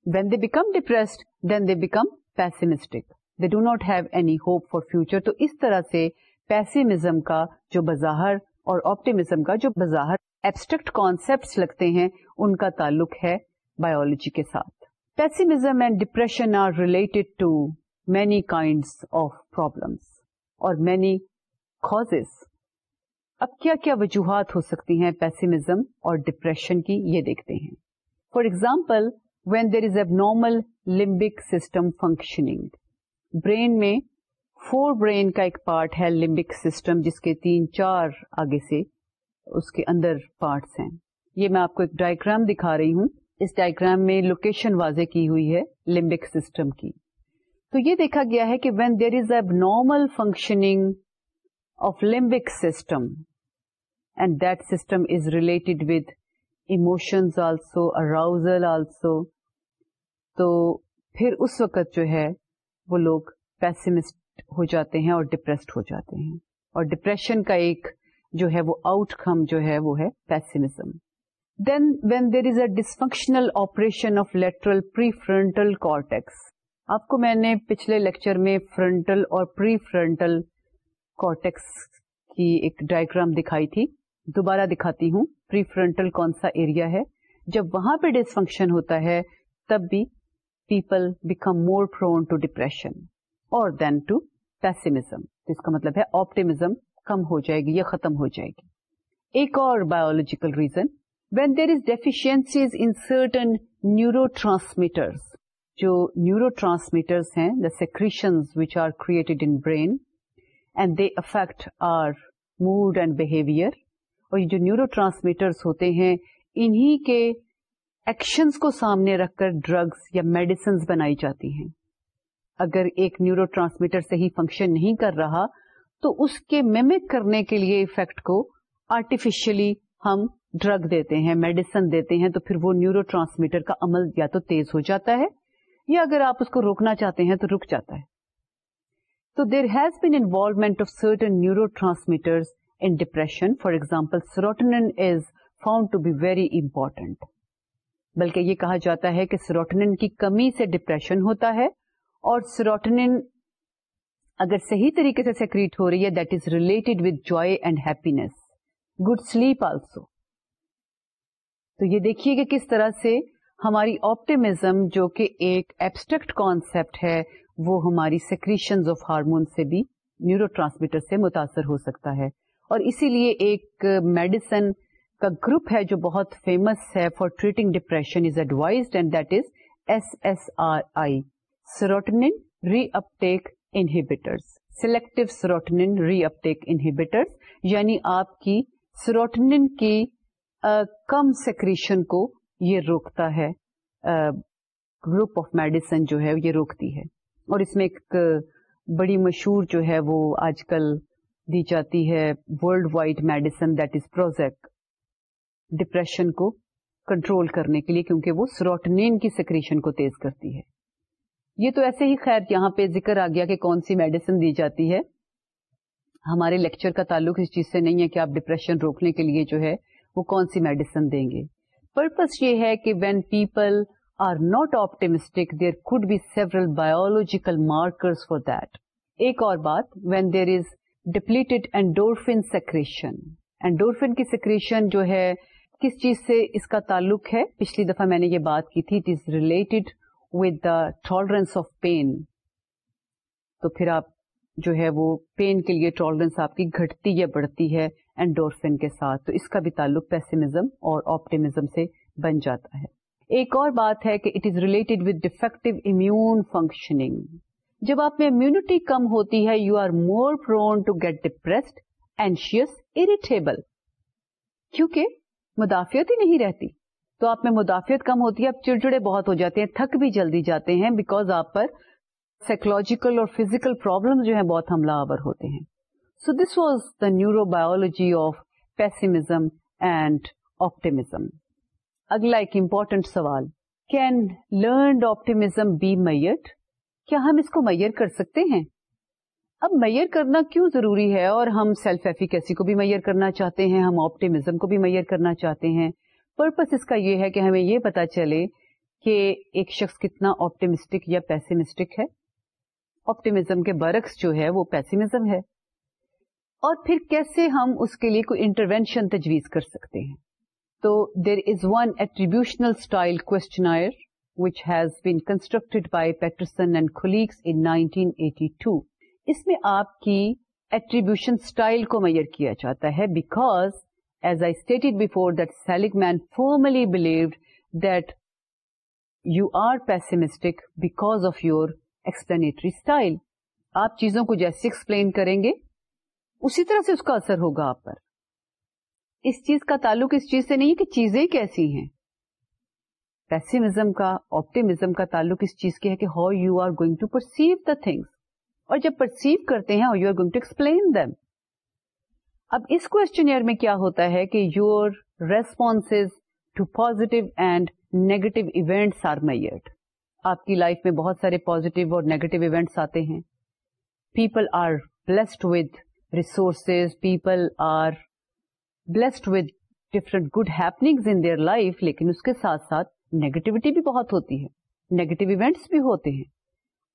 When they become depressed then they become pessimistic they do not have any hope for future تو اس طرح سے پیسمزم کا جو بظاہر اور آپٹیمزم کا جو بظاہر ایبسٹریکٹ کانسپٹ لگتے ہیں ان کا تعلق ہے بایولوجی کے ساتھ pessimism and depression are related to many kinds of problems اور مینی کاز اب کیا کیا وجوہات ہو سکتی ہیں پیسمزم اور ڈپریشن کی یہ دیکھتے ہیں for example when there is abnormal limbic system functioning brain میں فور برین کا ایک پارٹ ہے لمبک سسٹم جس کے تین چار آگے سے اس کے اندر پارٹس ہیں۔ یہ میں آپ کو ایک ڈائگرام دکھا رہی ہوں۔ اس ڈائگرام میں لوکیشن واضح کی ہوئی ہے لمبک سسٹم کی۔ تو یہ دیکھا گیا ہے کہ when there is abnormal functioning of limbic system and that system is related with emotions also arousal also تو پھر اس وقت جو ہے وہ لوگ پیسمسٹ ہو جاتے ہیں اور ڈپریسڈ ہو جاتے ہیں۔ اور ڈپریشن کا ایک جو ہے وہ آؤٹ کم جو ہے وہ ہے pessimism then when there is a dysfunctional operation of lateral prefrontal cortex آپ کو میں نے پچھلے لیکچر میں فرنٹل اور پری فرنٹل کارٹیکس کی ایک ڈائگرام دکھائی تھی۔ دوبارہ دکھاتی ہوں۔ پری فرنٹل کون سا ایریا ہے؟ جب وہاں پہ ڈسفنکشن ہوتا ہے، تب بھی people become more prone to depression اور دین ٹو پیسمزم اس کا مطلب ہے آپٹیمزم کم ہو جائے گی یا ختم ہو جائے گی۔ ایک اور biological reason when there is deficiencies in certain neurotransmitter جو نیورو ٹرانسمیٹرس ہیں the secretions which are created in brain and they affect our mood and behaviour اور یہ جو نیورو ٹرانسمیٹرس ہوتے ہیں، انہی کے ایکشنز کو سامنے رکھ کر ڈرگس یا میڈیسنز بنائی جاتی ہیں۔ اگر ایک نیورو ٹرانسمیٹر صحیح فنکشن نہیں کر رہا، تو اس کے میمک کرنے کے لیے افیکٹ کو آرٹیفیشلی ہم ڈرگ دیتے ہیں میڈیسن دیتے ہیں، تو پھر وہ نیورو ٹرانسمیٹر کا عمل یا تو تیز ہو جاتا ہے، یا اگر آپ اس کو روکنا چاہتے ہیں تو رک جاتا ہے۔ تو there has been involvement of certain neurotransmitter in depression for example serotonin is found to be very important بلکہ یہ کہا جاتا ہے کہ سروٹنن کی کمی سے ڈپریشن ہوتا ہے۔ اور سروٹنن اگر صحیح طریقے سے سیکریٹ ہو رہی ہے that is related with joy and happiness good sleep also تو یہ دیکھیے کہ کس طرح سے ہماری آپٹیمزم جو کہ ایک ایبسٹریکٹ کانسپٹ ہے، وہ ہماری سیکریشن آف ہارمون سے بھی نیورو ٹرانسمیٹر سے متاثر ہو سکتا ہے۔ اور اسی لیے ایک میڈیسن کا گروپ ہے جو بہت فیمس ہے for treating depression is advised and that is S S R I serotonin reuptake inhibitors selective serotonin reuptake inhibitors یعنی آپ کی سروٹن کی کم سیکریشن کو یہ روکتا ہے۔ گروپ آف میڈیسن جو ہے، یہ روکتی ہے۔ اور اس میں ایک بڑی مشہور جو ہے، وہ آج کل دی جاتی ہے، worldwide medicine that is Prozac. Depression کو کنٹرول کرنے کے لیے، کیونکہ وہ سروٹنین کی سیکریشن کو تیز کرتی ہے۔ یہ تو ایسے ہی خیر یہاں پہ ذکر آ گیا کہ کون سی میڈیسن دی جاتی ہے۔ ہمارے لیکچر کا تعلق اس چیز سے نہیں ہے کہ آپ ڈپریشن روکنے کے لیے جو ہے وہ کون سی میڈیسن دیں گے۔ پرپز یہ ہے کہ when people are not optimistic there could be several biological markers for that ایک اور بات when there is depleted endorphin secretion endorphin کی سیکریشن جو ہے، کس چیز سے اس کا تعلق ہے؟ پچھلی دفعہ میں نے یہ بات کی تھی it is related with the tolerance of pain تو پھر آپ جو ہے وہ پین کے لیے ٹالرنس آپ کی گھٹتی یا بڑھتی ہے اینڈورفن کے ساتھ، تو اس کا بھی تعلق پیسمزم اور آپٹیمزم سے بن جاتا ہے۔ ایک اور بات ہے کہ it is related with defective immune functioning جب آپ میں امیونٹی کم ہوتی ہے you are more prone to get depressed anxious irritable کیونکہ مدافعت ہی نہیں رہتی۔ تو آپ میں مدافعت کم ہوتی ہے، آپ چڑچڑے بہت ہو جاتے ہیں، تھک بھی جلدی جاتے ہیں بیکاز آپ پر سائیکولوجیکل اور فزیکل پرابلم جو ہے بہت حملہ آور ہوتے ہیں۔ So this was the neurobiology of pessimism and optimism اگلا ایک امپورٹنٹ سوال can learned optimism be measure کیا ہم اس کو میئر کر سکتے ہیں؟ اب میئر کرنا کیوں ضروری ہے اور ہم سیلف ایفیکیسی کو بھی میئر کرنا چاہتے ہیں، ہم آپٹیمزم کو بھی میئر کرنا چاہتے ہیں؟ پرپز اس کا یہ ہے کہ ہمیں یہ پتا چلے کہ ایک شخص کتنا آپٹیمسٹک یا پیسمسٹک ہے۔ آپٹیمزم کے برعکس جو ہے وہ پیسمزم ہے۔ اور پھر کیسے ہم اس کے لیے کوئی انٹروینشن تجویز کر سکتے ہیں۔ تو there is one attributional style questionnaire which has been constructed by Peterson and colleagues in 1982 اس میں آپ کی ایٹریبیوشن اسٹائل کو میئر کیا جاتا ہے because as I stated before that Seligman formerly believed that you are pessimistic because of your explanatory style آپ چیزوں کو جیسے ایکسپلین کریں گے، اسی طرح سے اس کا اثر ہوگا آپ پر۔ اس چیز کا تعلق اس چیز سے نہیں کہ چیزیں کیسی ہیں۔ پیسمزم کا آپٹیمزم کا تعلق اس چیز کے ہے کہ how you are going to perceive the things اور جب پرسیو کرتے ہیں you are going to explain them اب اس کوشچنئر میں کیا ہوتا ہے کہ your response to positive and negative events are measured آپ کی لائف میں بہت سارے پازیٹو اور نیگیٹو ایونٹس آتے ہیں. People are blessed with resources people are blessed with different good happening in their life لیکن اس کے ساتھ ساتھ نیگیٹوٹی بھی بہت ہوتی ہے. نیگیٹو ایونٹس بھی ہوتے ہیں.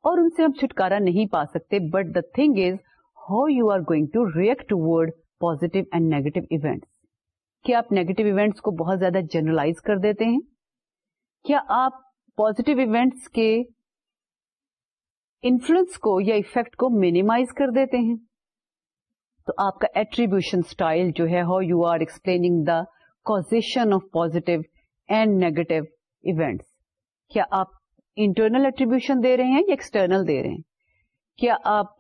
اور ان سے ہم چھٹکارا نہیں پا سکتے but the thing is how you are going to react toward positive and negative events کیا آپ نیگیٹو ایونٹس کو بہت زیادہ جنرلائز کر دیتے ہیں؟ کیا آپ پوزیٹو ایونٹس کے انفلوئنس کو یا افیکٹ کو مینیمائز کر دیتے ہیں؟ تو آپ کا ایٹریبیوشن اسٹائل جو ہے how you are explaining the causation of positive and negative events کیا آپ انٹرنل ایٹریبیوشن دے رہے ہیں یا ایکسٹرنل دے رہے ہیں؟ کیا آپ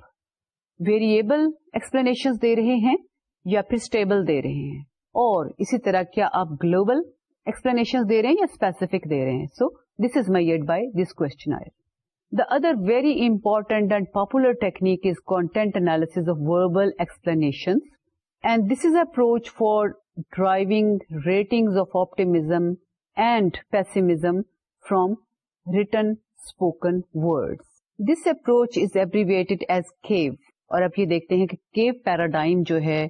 ویریبل ایکسپلینیشن دے رہے ہیں؟ یا پھر اسٹیبل دے رہے ہیں۔ اور اسی طرح کیا آپ گلوبل ایکسپلینیشن دے رہے ہیں یا اسپیسیفک دے رہے ہیں؟ So this is made by this questionnaire the other very important and popular technique is content analysis of verbal explanation and this is approach for driving rating of optimism and pessimism from written spoken word this approach is abbreviated as CAVE اور اب یہ دیکھتے ہیں کہ کیو paradigm جو ہے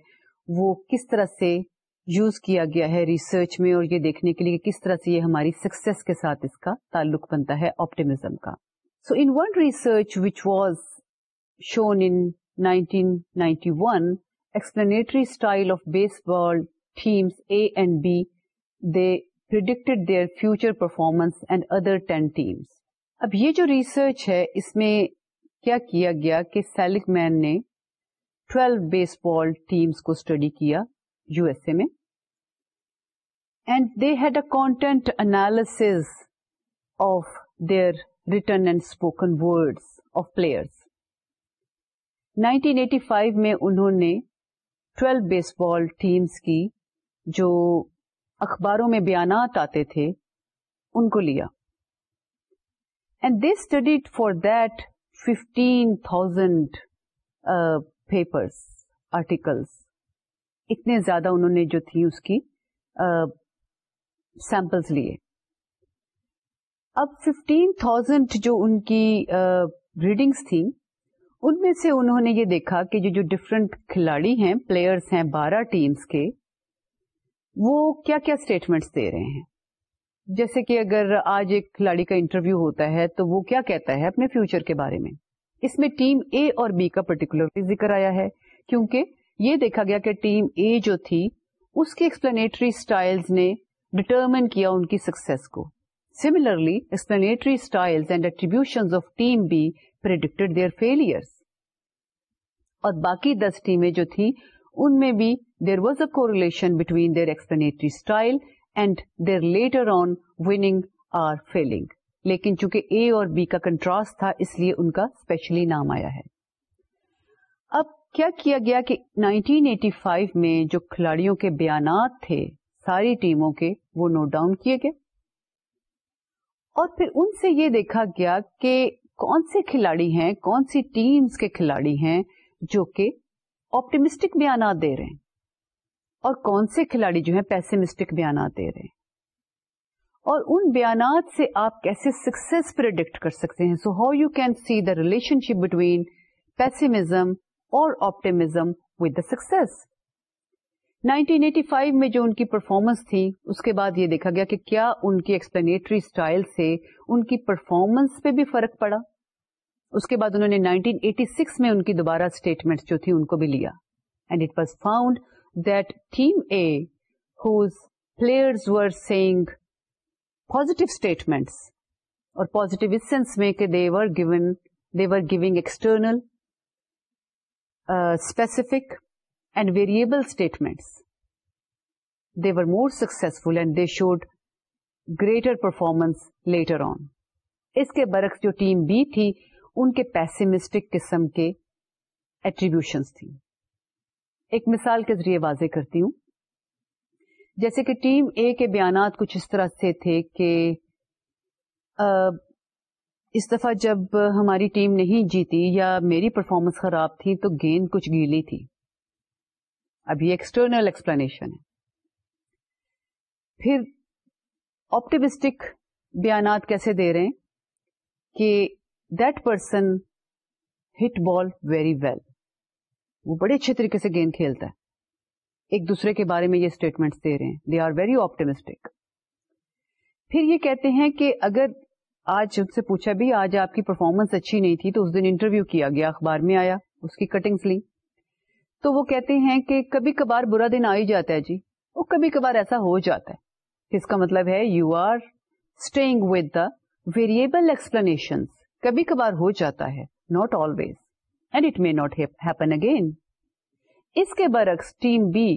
وہ کس طرح سے یوز کیا گیا ہے ریسرچ میں اور یہ دیکھنے کے لیے کس طرح سے یہ ہماری سکسیس کے ساتھ اس کا تعلق بنتا ہے آپٹیمزم کا So in one research which was shown in 1991, explanatory style of baseball teams A and B, they predicted their future performance and other 10 teams. اب یہ جو ریسرچ ہے اس میں کیا کیا گیا کہ سیلک مین نے 12 بیس بال ٹیمس کو اسٹڈی کیا یو ایس اے میں۔ And they had a content analysis of their written and spoken word of players 1985 میں انہوں نے 12 بیس بال ٹیمس کی جو اخباروں میں بیانات آتے تھے، ان کو لیا۔ And they studied for that fifteen thousand papers articles اتنے زیادہ انہوں نے جو تھی اس کی سیمپلس لیے۔ اب ففٹین تھاؤزینڈ جو ان کی ریڈنگس تھیں، ان میں سے انہوں نے یہ دیکھا کہ جو جو ڈفرنٹ کھلاڑی ہیں پلیئرس ہیں بارہ ٹیمس کے، وہ کیا کیا اسٹیٹمنٹس دے رہے ہیں۔ جیسے کہ اگر آج ایک کھلاڑی کا انٹرویو ہوتا ہے تو وہ کیا کہتا ہے اپنے فیوچر کے بارے میں؟ اس میں ٹیم اے اور بی کا پرٹیکولر ذکر آیا ہے کیونکہ یہ دیکھا گیا کہ ٹیم اے جو تھی اس کی ایکسپلینیٹری اسٹائلز نے ڈٹرمن کیا ان کی سکسیس کو Similarly, explanatory styles and attributions of team B predicted their failures. اور باقی دس ٹیمیں جو تھیں ان میں بھی there was a correlation between their explanatory style and their later on winning or feeling لیکن چونکہ اے اور بی کا کنٹراسٹ تھا، اس لیے ان کا اسپیشلی نام آیا ہے۔ اب کیا کیا گیا کہ 1985 میں جو کھلاڑیوں کے بیانات تھے، ساری ٹیموں کے، وہ نوٹ ڈاؤن کیے گئے۔ اور پھر ان سے یہ دیکھا گیا کہ کون سے کھلاڑی ہیں، کون سی ٹیمز کے کھلاڑی ہیں جو کہ آپٹیمسٹک بیانات دے رہے ہیں۔ اور کون سے کھلاڑی جو ہیں پیسمسٹک بیانات دے رہے ہیں۔ اور ان بیانات سے آپ کیسے سکسیس پرڈکٹ کر سکتے ہیں؟ So how you can see the relationship between pessimism اور آپٹیمزم ود دا سکسیس 1985 میں جو ان کی پرفارمنس تھی، اس کے بعد یہ دیکھا گیا کہ کیا ان کی ایکسپلینیٹری اسٹائل سے ان کی پرفارمنس پہ بھی فرق پڑا۔ اس کے بعد انہوں نے 1986 میں ان کی دوبارہ اسٹیٹمنٹ جو تھی، ان کو بھی لیا۔ And it was found that team A whose players were saying positive statements, or positive in sense mein ke they were giving external, uh, specific and variable statements. They were more successful and they showed greater performance later on. اس کے برعکس جو team B تھی ان کے pessimistic قسم کے attributions تھی ایک مثال کے ذریعے واضح کرتی ہوں جیسے کہ ٹیم اے کے بیانات کچھ اس طرح سے تھے کہ اس دفعہ جب ہماری ٹیم نہیں جیتی یا میری پرفارمنس خراب تھی تو گیند کچھ گیلی تھی۔ اب یہ ایکسٹرنل ایکسپلینیشن ہے۔ پھر آپٹیمسٹک بیانات کیسے دے رہے ہیں؟ کہ that person hit ball very well وہ بڑے اچھے طریقے سے گیند کھیلتا ہے۔ ایک دوسرے کے بارے میں یہ اسٹیٹمنٹ دے رہے ہیں. دے آر ویری آپٹمسٹک پھر یہ کہتے ہیں کہ اگر آج ان سے پوچھا بھی، آج آپ کی پرفارمنس اچھی نہیں تھی تو اس دن انٹرویو کیا گیا، اخبار میں آیا، اس کی کٹنگس لی۔ تو وہ کہتے ہیں کہ کبھی کبھار برا دن آ ہی جاتا ہے جی وہ کبھی کبھار ایسا ہو جاتا ہے۔ اس کا مطلب ہے you are staying with the variable explanation کبھی کبھار ہو جاتا ہے not always and it may not happen again اس کے برعکس ٹیم بی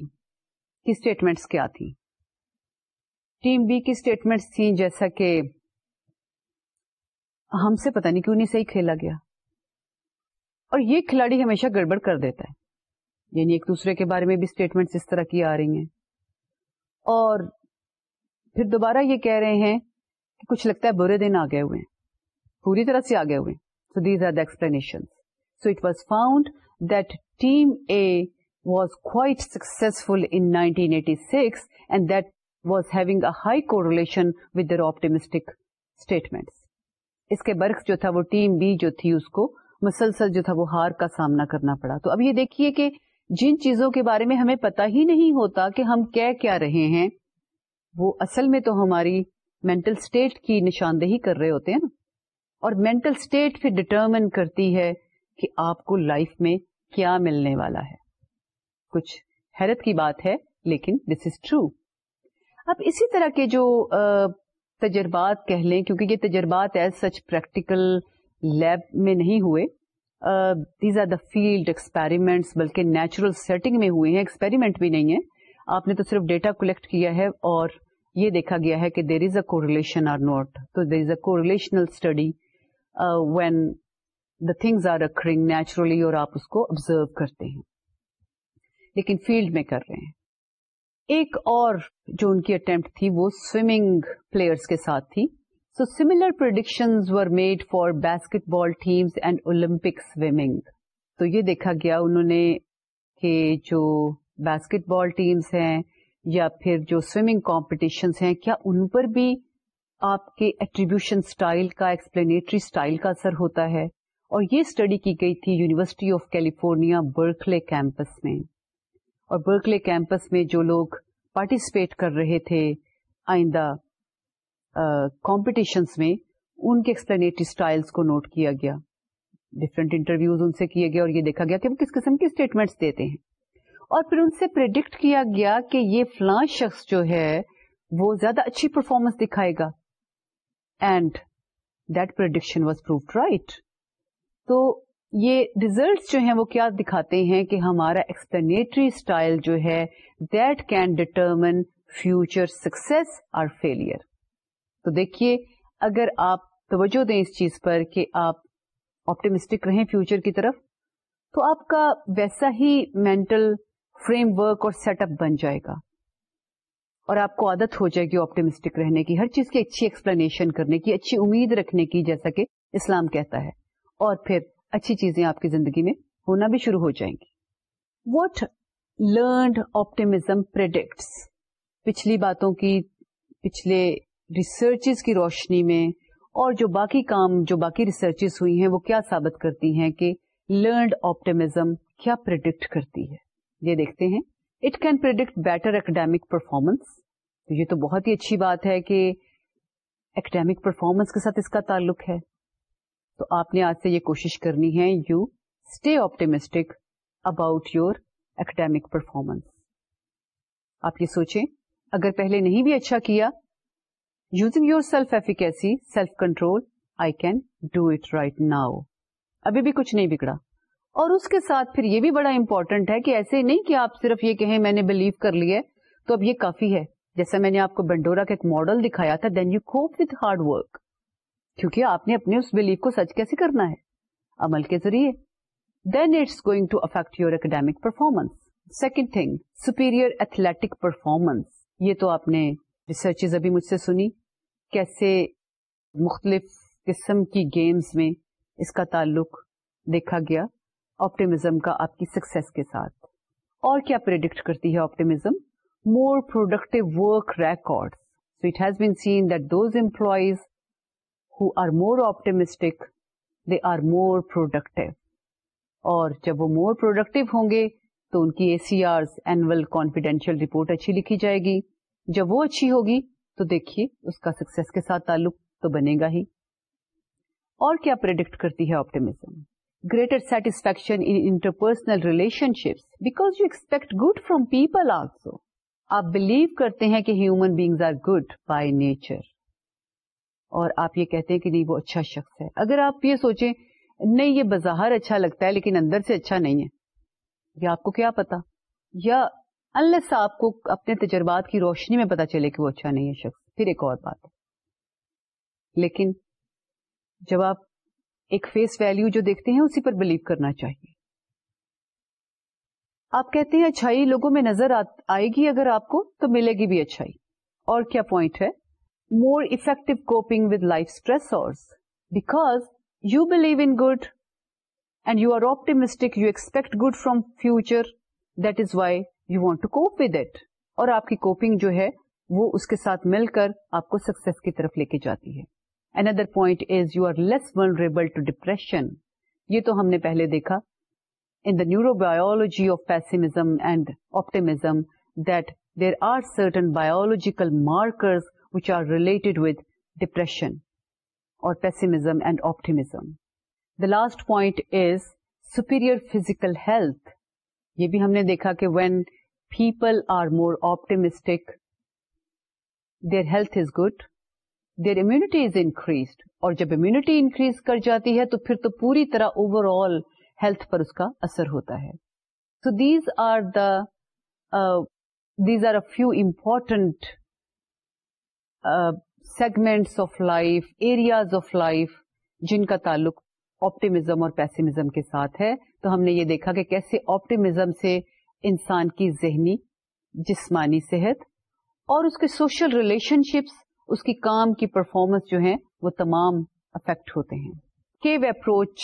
کی اسٹیٹمنٹس کیا تھی؟ ٹیم بی کی اسٹیٹمنٹس تھیں جیسا کہ ہم سے پتا نہیں کیوں نہیں صحیح کھیلا گیا۔ اور یہ کھلاڑی ہمیشہ گڑبڑ کر دیتا ہے۔ یعنی ایک دوسرے کے بارے میں بھی اسٹیٹمنٹس اس طرح کی آ رہی ہیں۔ اور پھر دوبارہ یہ کہہ رہے ہیں کہ کچھ لگتا ہے برے دن آ گئے ہوئے پوری طرح سے آ گئے ہوئے so these are the explanation so it was found that team A was quite successful in 1986 and that was having a high correlation with their optimistic statement اس کے برعکس جو تھا وہ ٹیم بی جو تھی اس کو مسلسل جو تھا وہ ہار کا سامنا کرنا پڑا تو اب یہ دیکھیے کہ جن چیزوں کے بارے میں ہمیں پتا ہی نہیں ہوتا کہ ہم کہہ کیا رہے ہیں وہ اصل میں تو ہماری مینٹل اسٹیٹ کی نشاندہی کر رہے ہوتے ہیں نا اور مینٹل اسٹیٹ پھر ڈٹرمن کرتی ہے کہ آپ کو لائف میں کیا ملنے والا ہے کچھ حیرت کی بات ہے، لیکن دس از ٹرو اب اسی طرح کے جو تجربات کہہ لیں، کیونکہ یہ تجربات ایز سچ پریکٹیکل لیب میں نہیں ہوئے these are the field experiments بلکہ نیچرل سیٹنگ میں ہوئے ہیں ایکسپیریمنٹ بھی نہیں ہے آپ نے تو صرف ڈیٹا کلیکٹ کیا ہے اور یہ دیکھا گیا ہے کہ دیر از اے کو ریلیشن آر نوٹ تو there is a correlational study when the things are occurring naturally اور آپ اس کو آبزرو کرتے ہیں۔ لیکن فیلڈ میں کر رہے ہیں۔ ایک اور جو ان کی اٹمپٹ تھی وہ سوئمنگ پلیئرس کے ساتھ تھی۔ So similar production were made for basketball teams and Olympic swimming تو یہ دیکھا گیا انہوں نے کہ جو بیسکٹ بال ٹیمس ہیں یا پھر جو سوئمنگ کمپٹیشنس ہیں، کیا ان پر بھی آپ کے ایٹریبیوشن اسٹائل کا ایکسپلینیٹری اسٹائل کا اثر ہوتا ہے؟ اور یہ اسٹڈی کی گئی تھی university of California Berkeley campus میں۔ اور برکلے کیمپس میں جو لوگ پارٹیسپیٹ کر رہے تھے آئندہ کمپٹیشنس میں، ان کے ایکسپلینیٹری اسٹائلس کو نوٹ کیا گیا۔ ڈفرینٹ انٹرویوز ان سے کیے گئے اور یہ دیکھا گیا کہ وہ کس قسم کی اسٹیٹمنٹس دیتے ہیں۔ اور پھر ان سے پرڈکٹ کیا گیا کہ یہ فلاں شخص جو ہے، وہ زیادہ اچھی پرفارمنس دکھائے گا۔ And that prediction was proof right تو یہ ریزلٹس جو ہیں وہ کیا دکھاتے ہیں کہ ہمارا ایکسپلینیٹری اسٹائل جو ہے that can determine future success اور فیلئر تو دیکھیے، اگر آپ توجہ دیں اس چیز پر کہ آپ آپٹیمسٹک رہیں فیوچر کی طرف، تو آپ کا ویسا ہی مینٹل فریم ورک اور سیٹ اپ بن جائے گا۔ اور آپ کو عادت ہو جائے گی آپٹیمسٹک رہنے کی، ہر چیز کی اچھی ایکسپلینیشن کرنے کی، اچھی امید رکھنے کی، جیسا کہ اسلام کہتا ہے۔ اور پھر اچھی چیزیں آپ کی زندگی میں ہونا بھی شروع ہو جائیں گی۔ واٹ لرنڈ آپٹیمزم پرڈکٹس پچھلی باتوں کی، پچھلے ریسرچز کی روشنی میں اور جو باقی کام، جو باقی ریسرچز ہوئی ہیں، وہ کیا ثابت کرتی ہیں کہ لرنڈ آپٹیمزم کیا پرڈکٹ کرتی ہے؟ یہ دیکھتے ہیں۔ It can predict better academic performance یہ تو بہت ہی اچھی بات ہے کہ اکیڈیمک پرفارمنس کے ساتھ اس کا تعلق ہے۔ تو آپ نے آج سے یہ کوشش کرنی ہے you stay optimistic about your academic performance آپ یہ سوچیں، اگر پہلے نہیں بھی اچھا کیا using your self efficacy self control I can do it right now ابھی بھی کچھ نہیں بگڑا۔ اور اس کے ساتھ پھر یہ بھی بڑا امپورٹنٹ ہے کہ ایسے نہیں کہ آپ صرف یہ کہیں، میں نے بلیو کر لیے تو اب یہ کافی ہے۔ جیسا میں نے آپ کو بنڈورا کا ایک ماڈل دکھایا تھا then you cope with hard work کیونکہ آپ نے اپنے اس بلیف کو سچ کیسے کرنا ہے؟ عمل کے ذریعے۔ Then it's going to affect your academic performance second thing superior athletic performance یہ تو آپ نے ریسرچ ابھی مجھ سے سنی۔ کیسے مختلف قسم کی گیمز میں اس کا تعلق دیکھا گیا۔ آپٹیمزم کا آپ کی سکسیس کے ساتھ۔ اور کیا پرڈکٹ کرتی ہے optimism more productive work record so it has been seen that those employees who are more optimistic they are more productive اور جب وہ مور پروڈکٹیو ہوں گے تو ان کی A C R annual confidential report اچھی لکھی جائے گی۔ جب وہ اچھی ہوگی تو دیکھیے اس کا سکسیس کے ساتھ تعلق تو بنے گا ہی۔ اور کیا پرڈکٹ کرتی ہے optimism greater satisfaction interpersonal relationships because you expect good from people also آپ بلیو کرتے ہیں کہ human beings are good by nature اور آپ یہ کہتے ہیں کہ نہیں، وہ اچھا شخص ہے۔ اگر آپ یہ سوچیں، نہیں، یہ بظاہر اچھا لگتا ہے، لیکن اندر سے اچھا نہیں ہے۔ یا آپ کو کیا پتا یا انلیس آپ کو اپنے تجربات کی روشنی میں پتا چلے کہ وہ اچھا نہیں ہے شخص، پھر ایک اور بات۔ ہے لیکن جب آپ ایک فیس ویلو جو دیکھتے ہیں، اسی پر بلیو کرنا چاہیے۔ آپ کہتے ہیں، اچھائی لوگوں میں نظر آئے گی اگر آپ کو، تو ملے گی بھی اچھائی۔ اور کیا پوائنٹ ہے؟ More effective coping with life stress because you believe in good and you are optimistic you expect good from future that is why you want to cope with it اور آپ کی کوپنگ جو ہے، وہ اس کے ساتھ مل کر آپ کو سکسیس کی طرف لے کے جاتی ہے. اندر point is you are less vulnerable to depression یہ تو ہم نے پہلے دیکھا in the neurobiology of pessimism and optimism that there are certain biological markers which are related with depression اور pessimism and optimism the last point is superior physical health یہ بھی ہم نے دیکھا کہ when people are more optimistic their health is good their immunity is increased اور جب immunity increase کر جاتی ہے تو پھر تو پوری طرح اوور آل ہیلتھ پر اس کا اثر ہوتا ہے. So these are the these are a few important segments of life areas of life جن کا تعلق آپٹیمزم اور پیسمزم کے ساتھ ہے۔ تو ہم نے یہ دیکھا کہ کیسے آپٹیمزم سے انسان کی ذہنی، جسمانی صحت اور اس کے سوشل ریلیشن شپس اس کی کام کی پرفارمنس جو ہے وہ تمام افیکٹ ہوتے ہیں۔ کیو اپروچ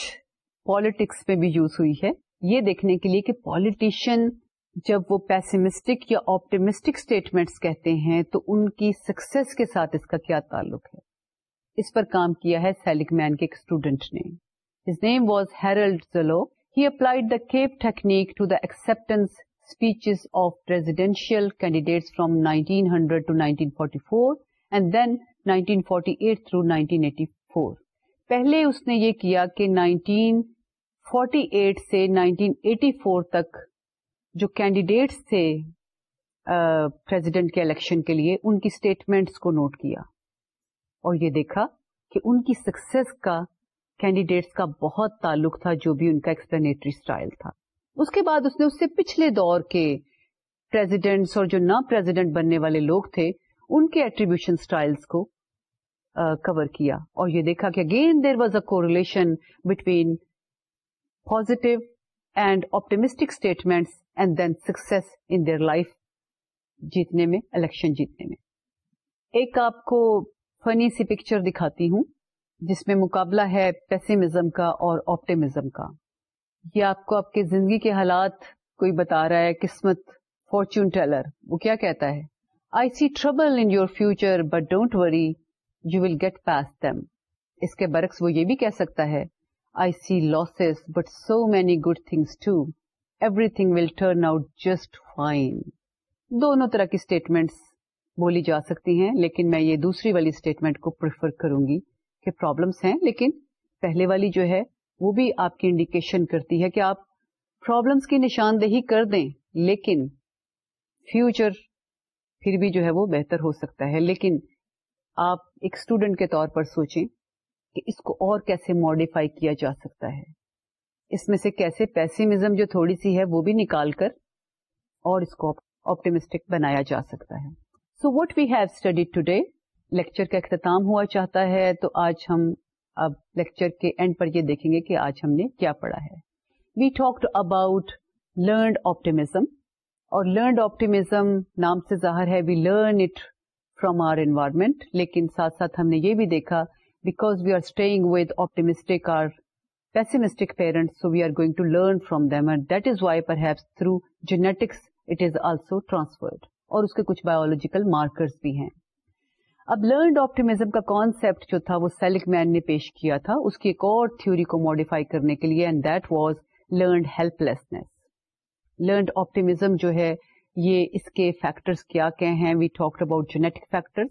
پالیٹکس میں بھی یوز ہوئی ہے۔ یہ دیکھنے کے لیے کہ پالیٹیشین جب وہ پیسمسٹک یا آپٹیمسٹک اسٹیٹمنٹس کہتے ہیں تو ان کی سکسیس کے ساتھ اس کا کیا تعلق ہے اس پر کام کیا ہے سیلک مین کے ایک اسٹوڈنٹ نے His name was Harold Zillow. He applied the CAPE technique to the acceptance speeches of presidential candidates from 1900 to 1944 and then 1948 through 1984. پہلے اس نے یہ کیا کہ 1948 سے 1984 تک جو کینڈیڈیٹس تھے پریزیڈنٹ کے الیکشن کے لیے، ان کی اسٹیٹمنٹس کو نوٹ کیا اور یہ دیکھا کہ ان کی سکسیس کا کینڈیڈیٹس کا بہت تعلق تھا، جو بھی ان کا ایکسپلینیٹری اسٹائل تھا۔ اس کے بعد اس نے اس سے پچھلے دور کے پریزیڈینٹس اور جو نا پریزیڈنٹ بننے والے لوگ تھے، ان کے ایٹریبیوشن اسٹائلس کو کور کیا اور یہ دیکھا کہ again there was a correlation between positive and optimistic statements and then success in their life جیتنے میں الیکشن جیتنے میں۔ ایک آپ کو فنی سی پکچر دکھاتی ہوں، جس میں مقابلہ ہے پیسمزم کا اور آپٹیمزم کا۔ یہ آپ کو آپ کے زندگی کے حالات کوئی بتا رہا ہے، قسمت فارچون ٹیلر وہ کیا کہتا ہے؟ I see trouble in your future but don't worry you will get past them اس کے برعکس وہ یہ بھی کہہ سکتا ہے I see losses but so many good things too everything will turn out just fine دونوں طرح کی اسٹیٹمنٹس بولی جا سکتی ہیں لیکن میں یہ دوسری والی اسٹیٹمنٹ کو پریفر کروں گی کے پرابلمس ہیں لیکن پہلے والی جو ہے وہ بھی آپ کی انڈیکیشن کرتی ہے کہ آپ پرابلمس کی نشاندہی کر دیں لیکن فیوچر پھر بھی جو ہے وہ بہتر ہو سکتا ہے لیکن آپ ایک اسٹوڈینٹ کے طور پر سوچیں کہ اس کو اور کیسے ماڈیفائی کیا جا سکتا ہے۔ اس میں سے کیسے پیسمزم جو تھوڑی سی ہے وہ بھی نکال کر اور اس کو آپٹیمسٹک بنایا جا سکتا ہے۔ So what we have study today lecture کا اختتام ہوا چاہتا ہے، تو آج ہم اب لیکچر کے اینڈ پر یہ دیکھیں گے کہ آج ہم نے کیا پڑھا ہے۔ We talk about learned optimism اور لرنڈ آپٹیمزم نام سے ظاہر ہے we learn it from our environment لیکن ساتھ ساتھ ہم نے یہ بھی دیکھا because we are staying with optimistic or pessimistic parents so we are going to learn from them and that is why perhaps through genetics it is also transferred اور اس کے کچھ بایولوجیکل مارکرس بھی ہیں. اب لرنڈ آپٹیمزم کا concept جو تھا وہ سیلک مین نے پیش کیا تھا. اس کی ایک اور تھیوری کو ماڈیفائی کرنے کے لیے and that was learned helplessness learned optimism جو ہے، یہ اس کے فیکٹرز کیا کیا ہیں. We talked about genetic factor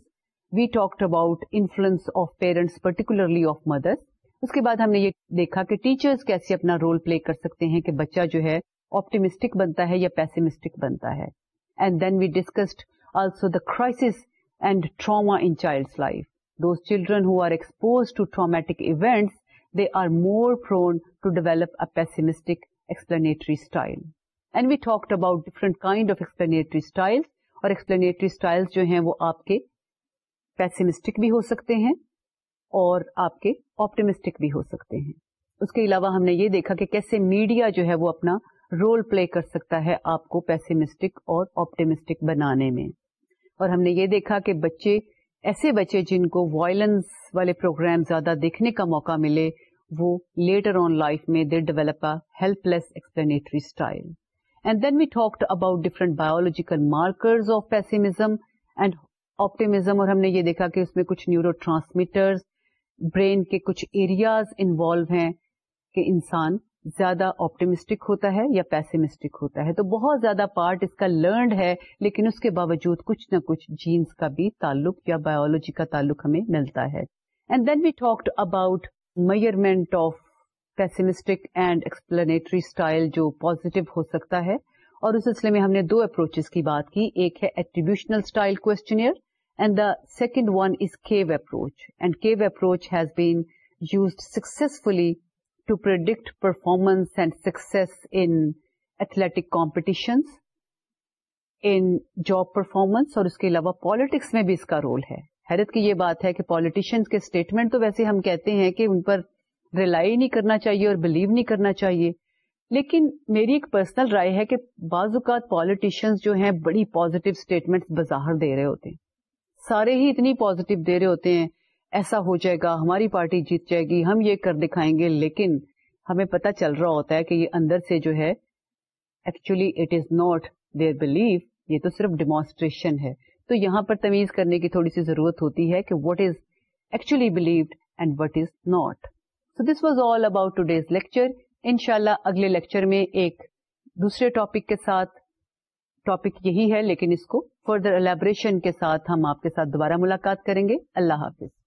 we talked about influence of parents particularly of mothers اس کے بعد ہم نے یہ دیکھا کہ ٹیچرز کیسے اپنا رول پلے کر سکتے ہیں کہ بچہ جو ہے آپٹیمسٹک بنتا ہے یا پیسمسٹک بنتا ہے and then we discussed also the crisis and trauma in child life those children who are exposed to traumatic events they are more prone to develop a pessimistic explanatory style and we talked about different kind of explanatory style اور explanatory style جو ہیں وہ آپ کے pessimistic بھی ہو سکتے ہیں اور آپ کے آپٹیمسٹک بھی ہو سکتے ہیں۔ اس کے علاوہ ہم نے یہ دیکھا کہ کیسے میڈیا جو ہے وہ اپنا رول پلے کر سکتا ہے آپ کو پیسمسٹک اور آپٹیمسٹک بنانے میں۔ اور ہم نے یہ دیکھا کہ بچے، ایسے بچے جن کو وائلنس والے پروگرام زیادہ دیکھنے کا موقع ملے، وہ لیٹر آن لائف میں they develop helpless explanatory style and then we talked about different biological markers of pessimism and optimism اور ہم نے یہ دیکھا کہ اس میں کچھ نیورو ٹرانسمیٹرز برین کے کچھ ایریاز انوالو ہیں کہ انسان زیادہ آپٹیمسٹک ہوتا ہے یا پیسمسٹک ہوتا ہے۔ تو بہت زیادہ پارٹ اس کا لرنڈ ہے، لیکن اس کے باوجود کچھ نہ کچھ جینس کا بھی تعلق یا بایولوجی کا تعلق ہمیں ملتا ہے۔ And then we talked about measurement of pessimistic and explanatory style جو پازیٹو ہو سکتا ہے۔ اور اس سلسلے میں ہم نے دو اپروچز کی بات کی۔ ایک ہے attributional style questionnaire and the second one is Q approach and Q approach has been used successfully to predict performance and success in athletic competitions in job performance اور اس کے علاوہ پالیٹکس میں بھی اس کا رول ہے۔ حیرت کی یہ بات ہے کہ پالیٹیشینس کے اسٹیٹمنٹ تو ویسے ہم کہتے ہیں کہ ان پر ریلائی نہیں کرنا چاہیے اور بلیو نہیں کرنا چاہیے۔ لیکن میری ایک پرسنل رائے ہے کہ بعض اوقات پالیٹیشینس جو ہیں بڑی پازیٹو اسٹیٹمنٹ بظاہر دے رہے ہوتے ہیں۔ سارے ہی اتنی پازیٹو دے رہے ہوتے ہیں، ایسا ہو جائے گا، ہماری پارٹی جیت جائے گی، ہم یہ کر دکھائیں گے۔ لیکن ہمیں پتا چل رہا ہوتا ہے کہ یہ اندر سے جو ہے actually it is not their believe یہ تو صرف ڈیمانسٹریشن ہے۔ تو یہاں پر تمیز کرنے کی تھوڑی سی ضرورت ہوتی ہے کہ what is actually believed and what is not so this was all about today's lecture ان شاء اللہ اگلے لیکچر میں ایک دوسرے ٹاپک کے ساتھ ٹاپک یہی ہے، لیکن اس کو فردر الیبریشن کے ساتھ ہم آپ کے ساتھ دوبارہ ملاقات کریں گے۔ اللہ حافظ۔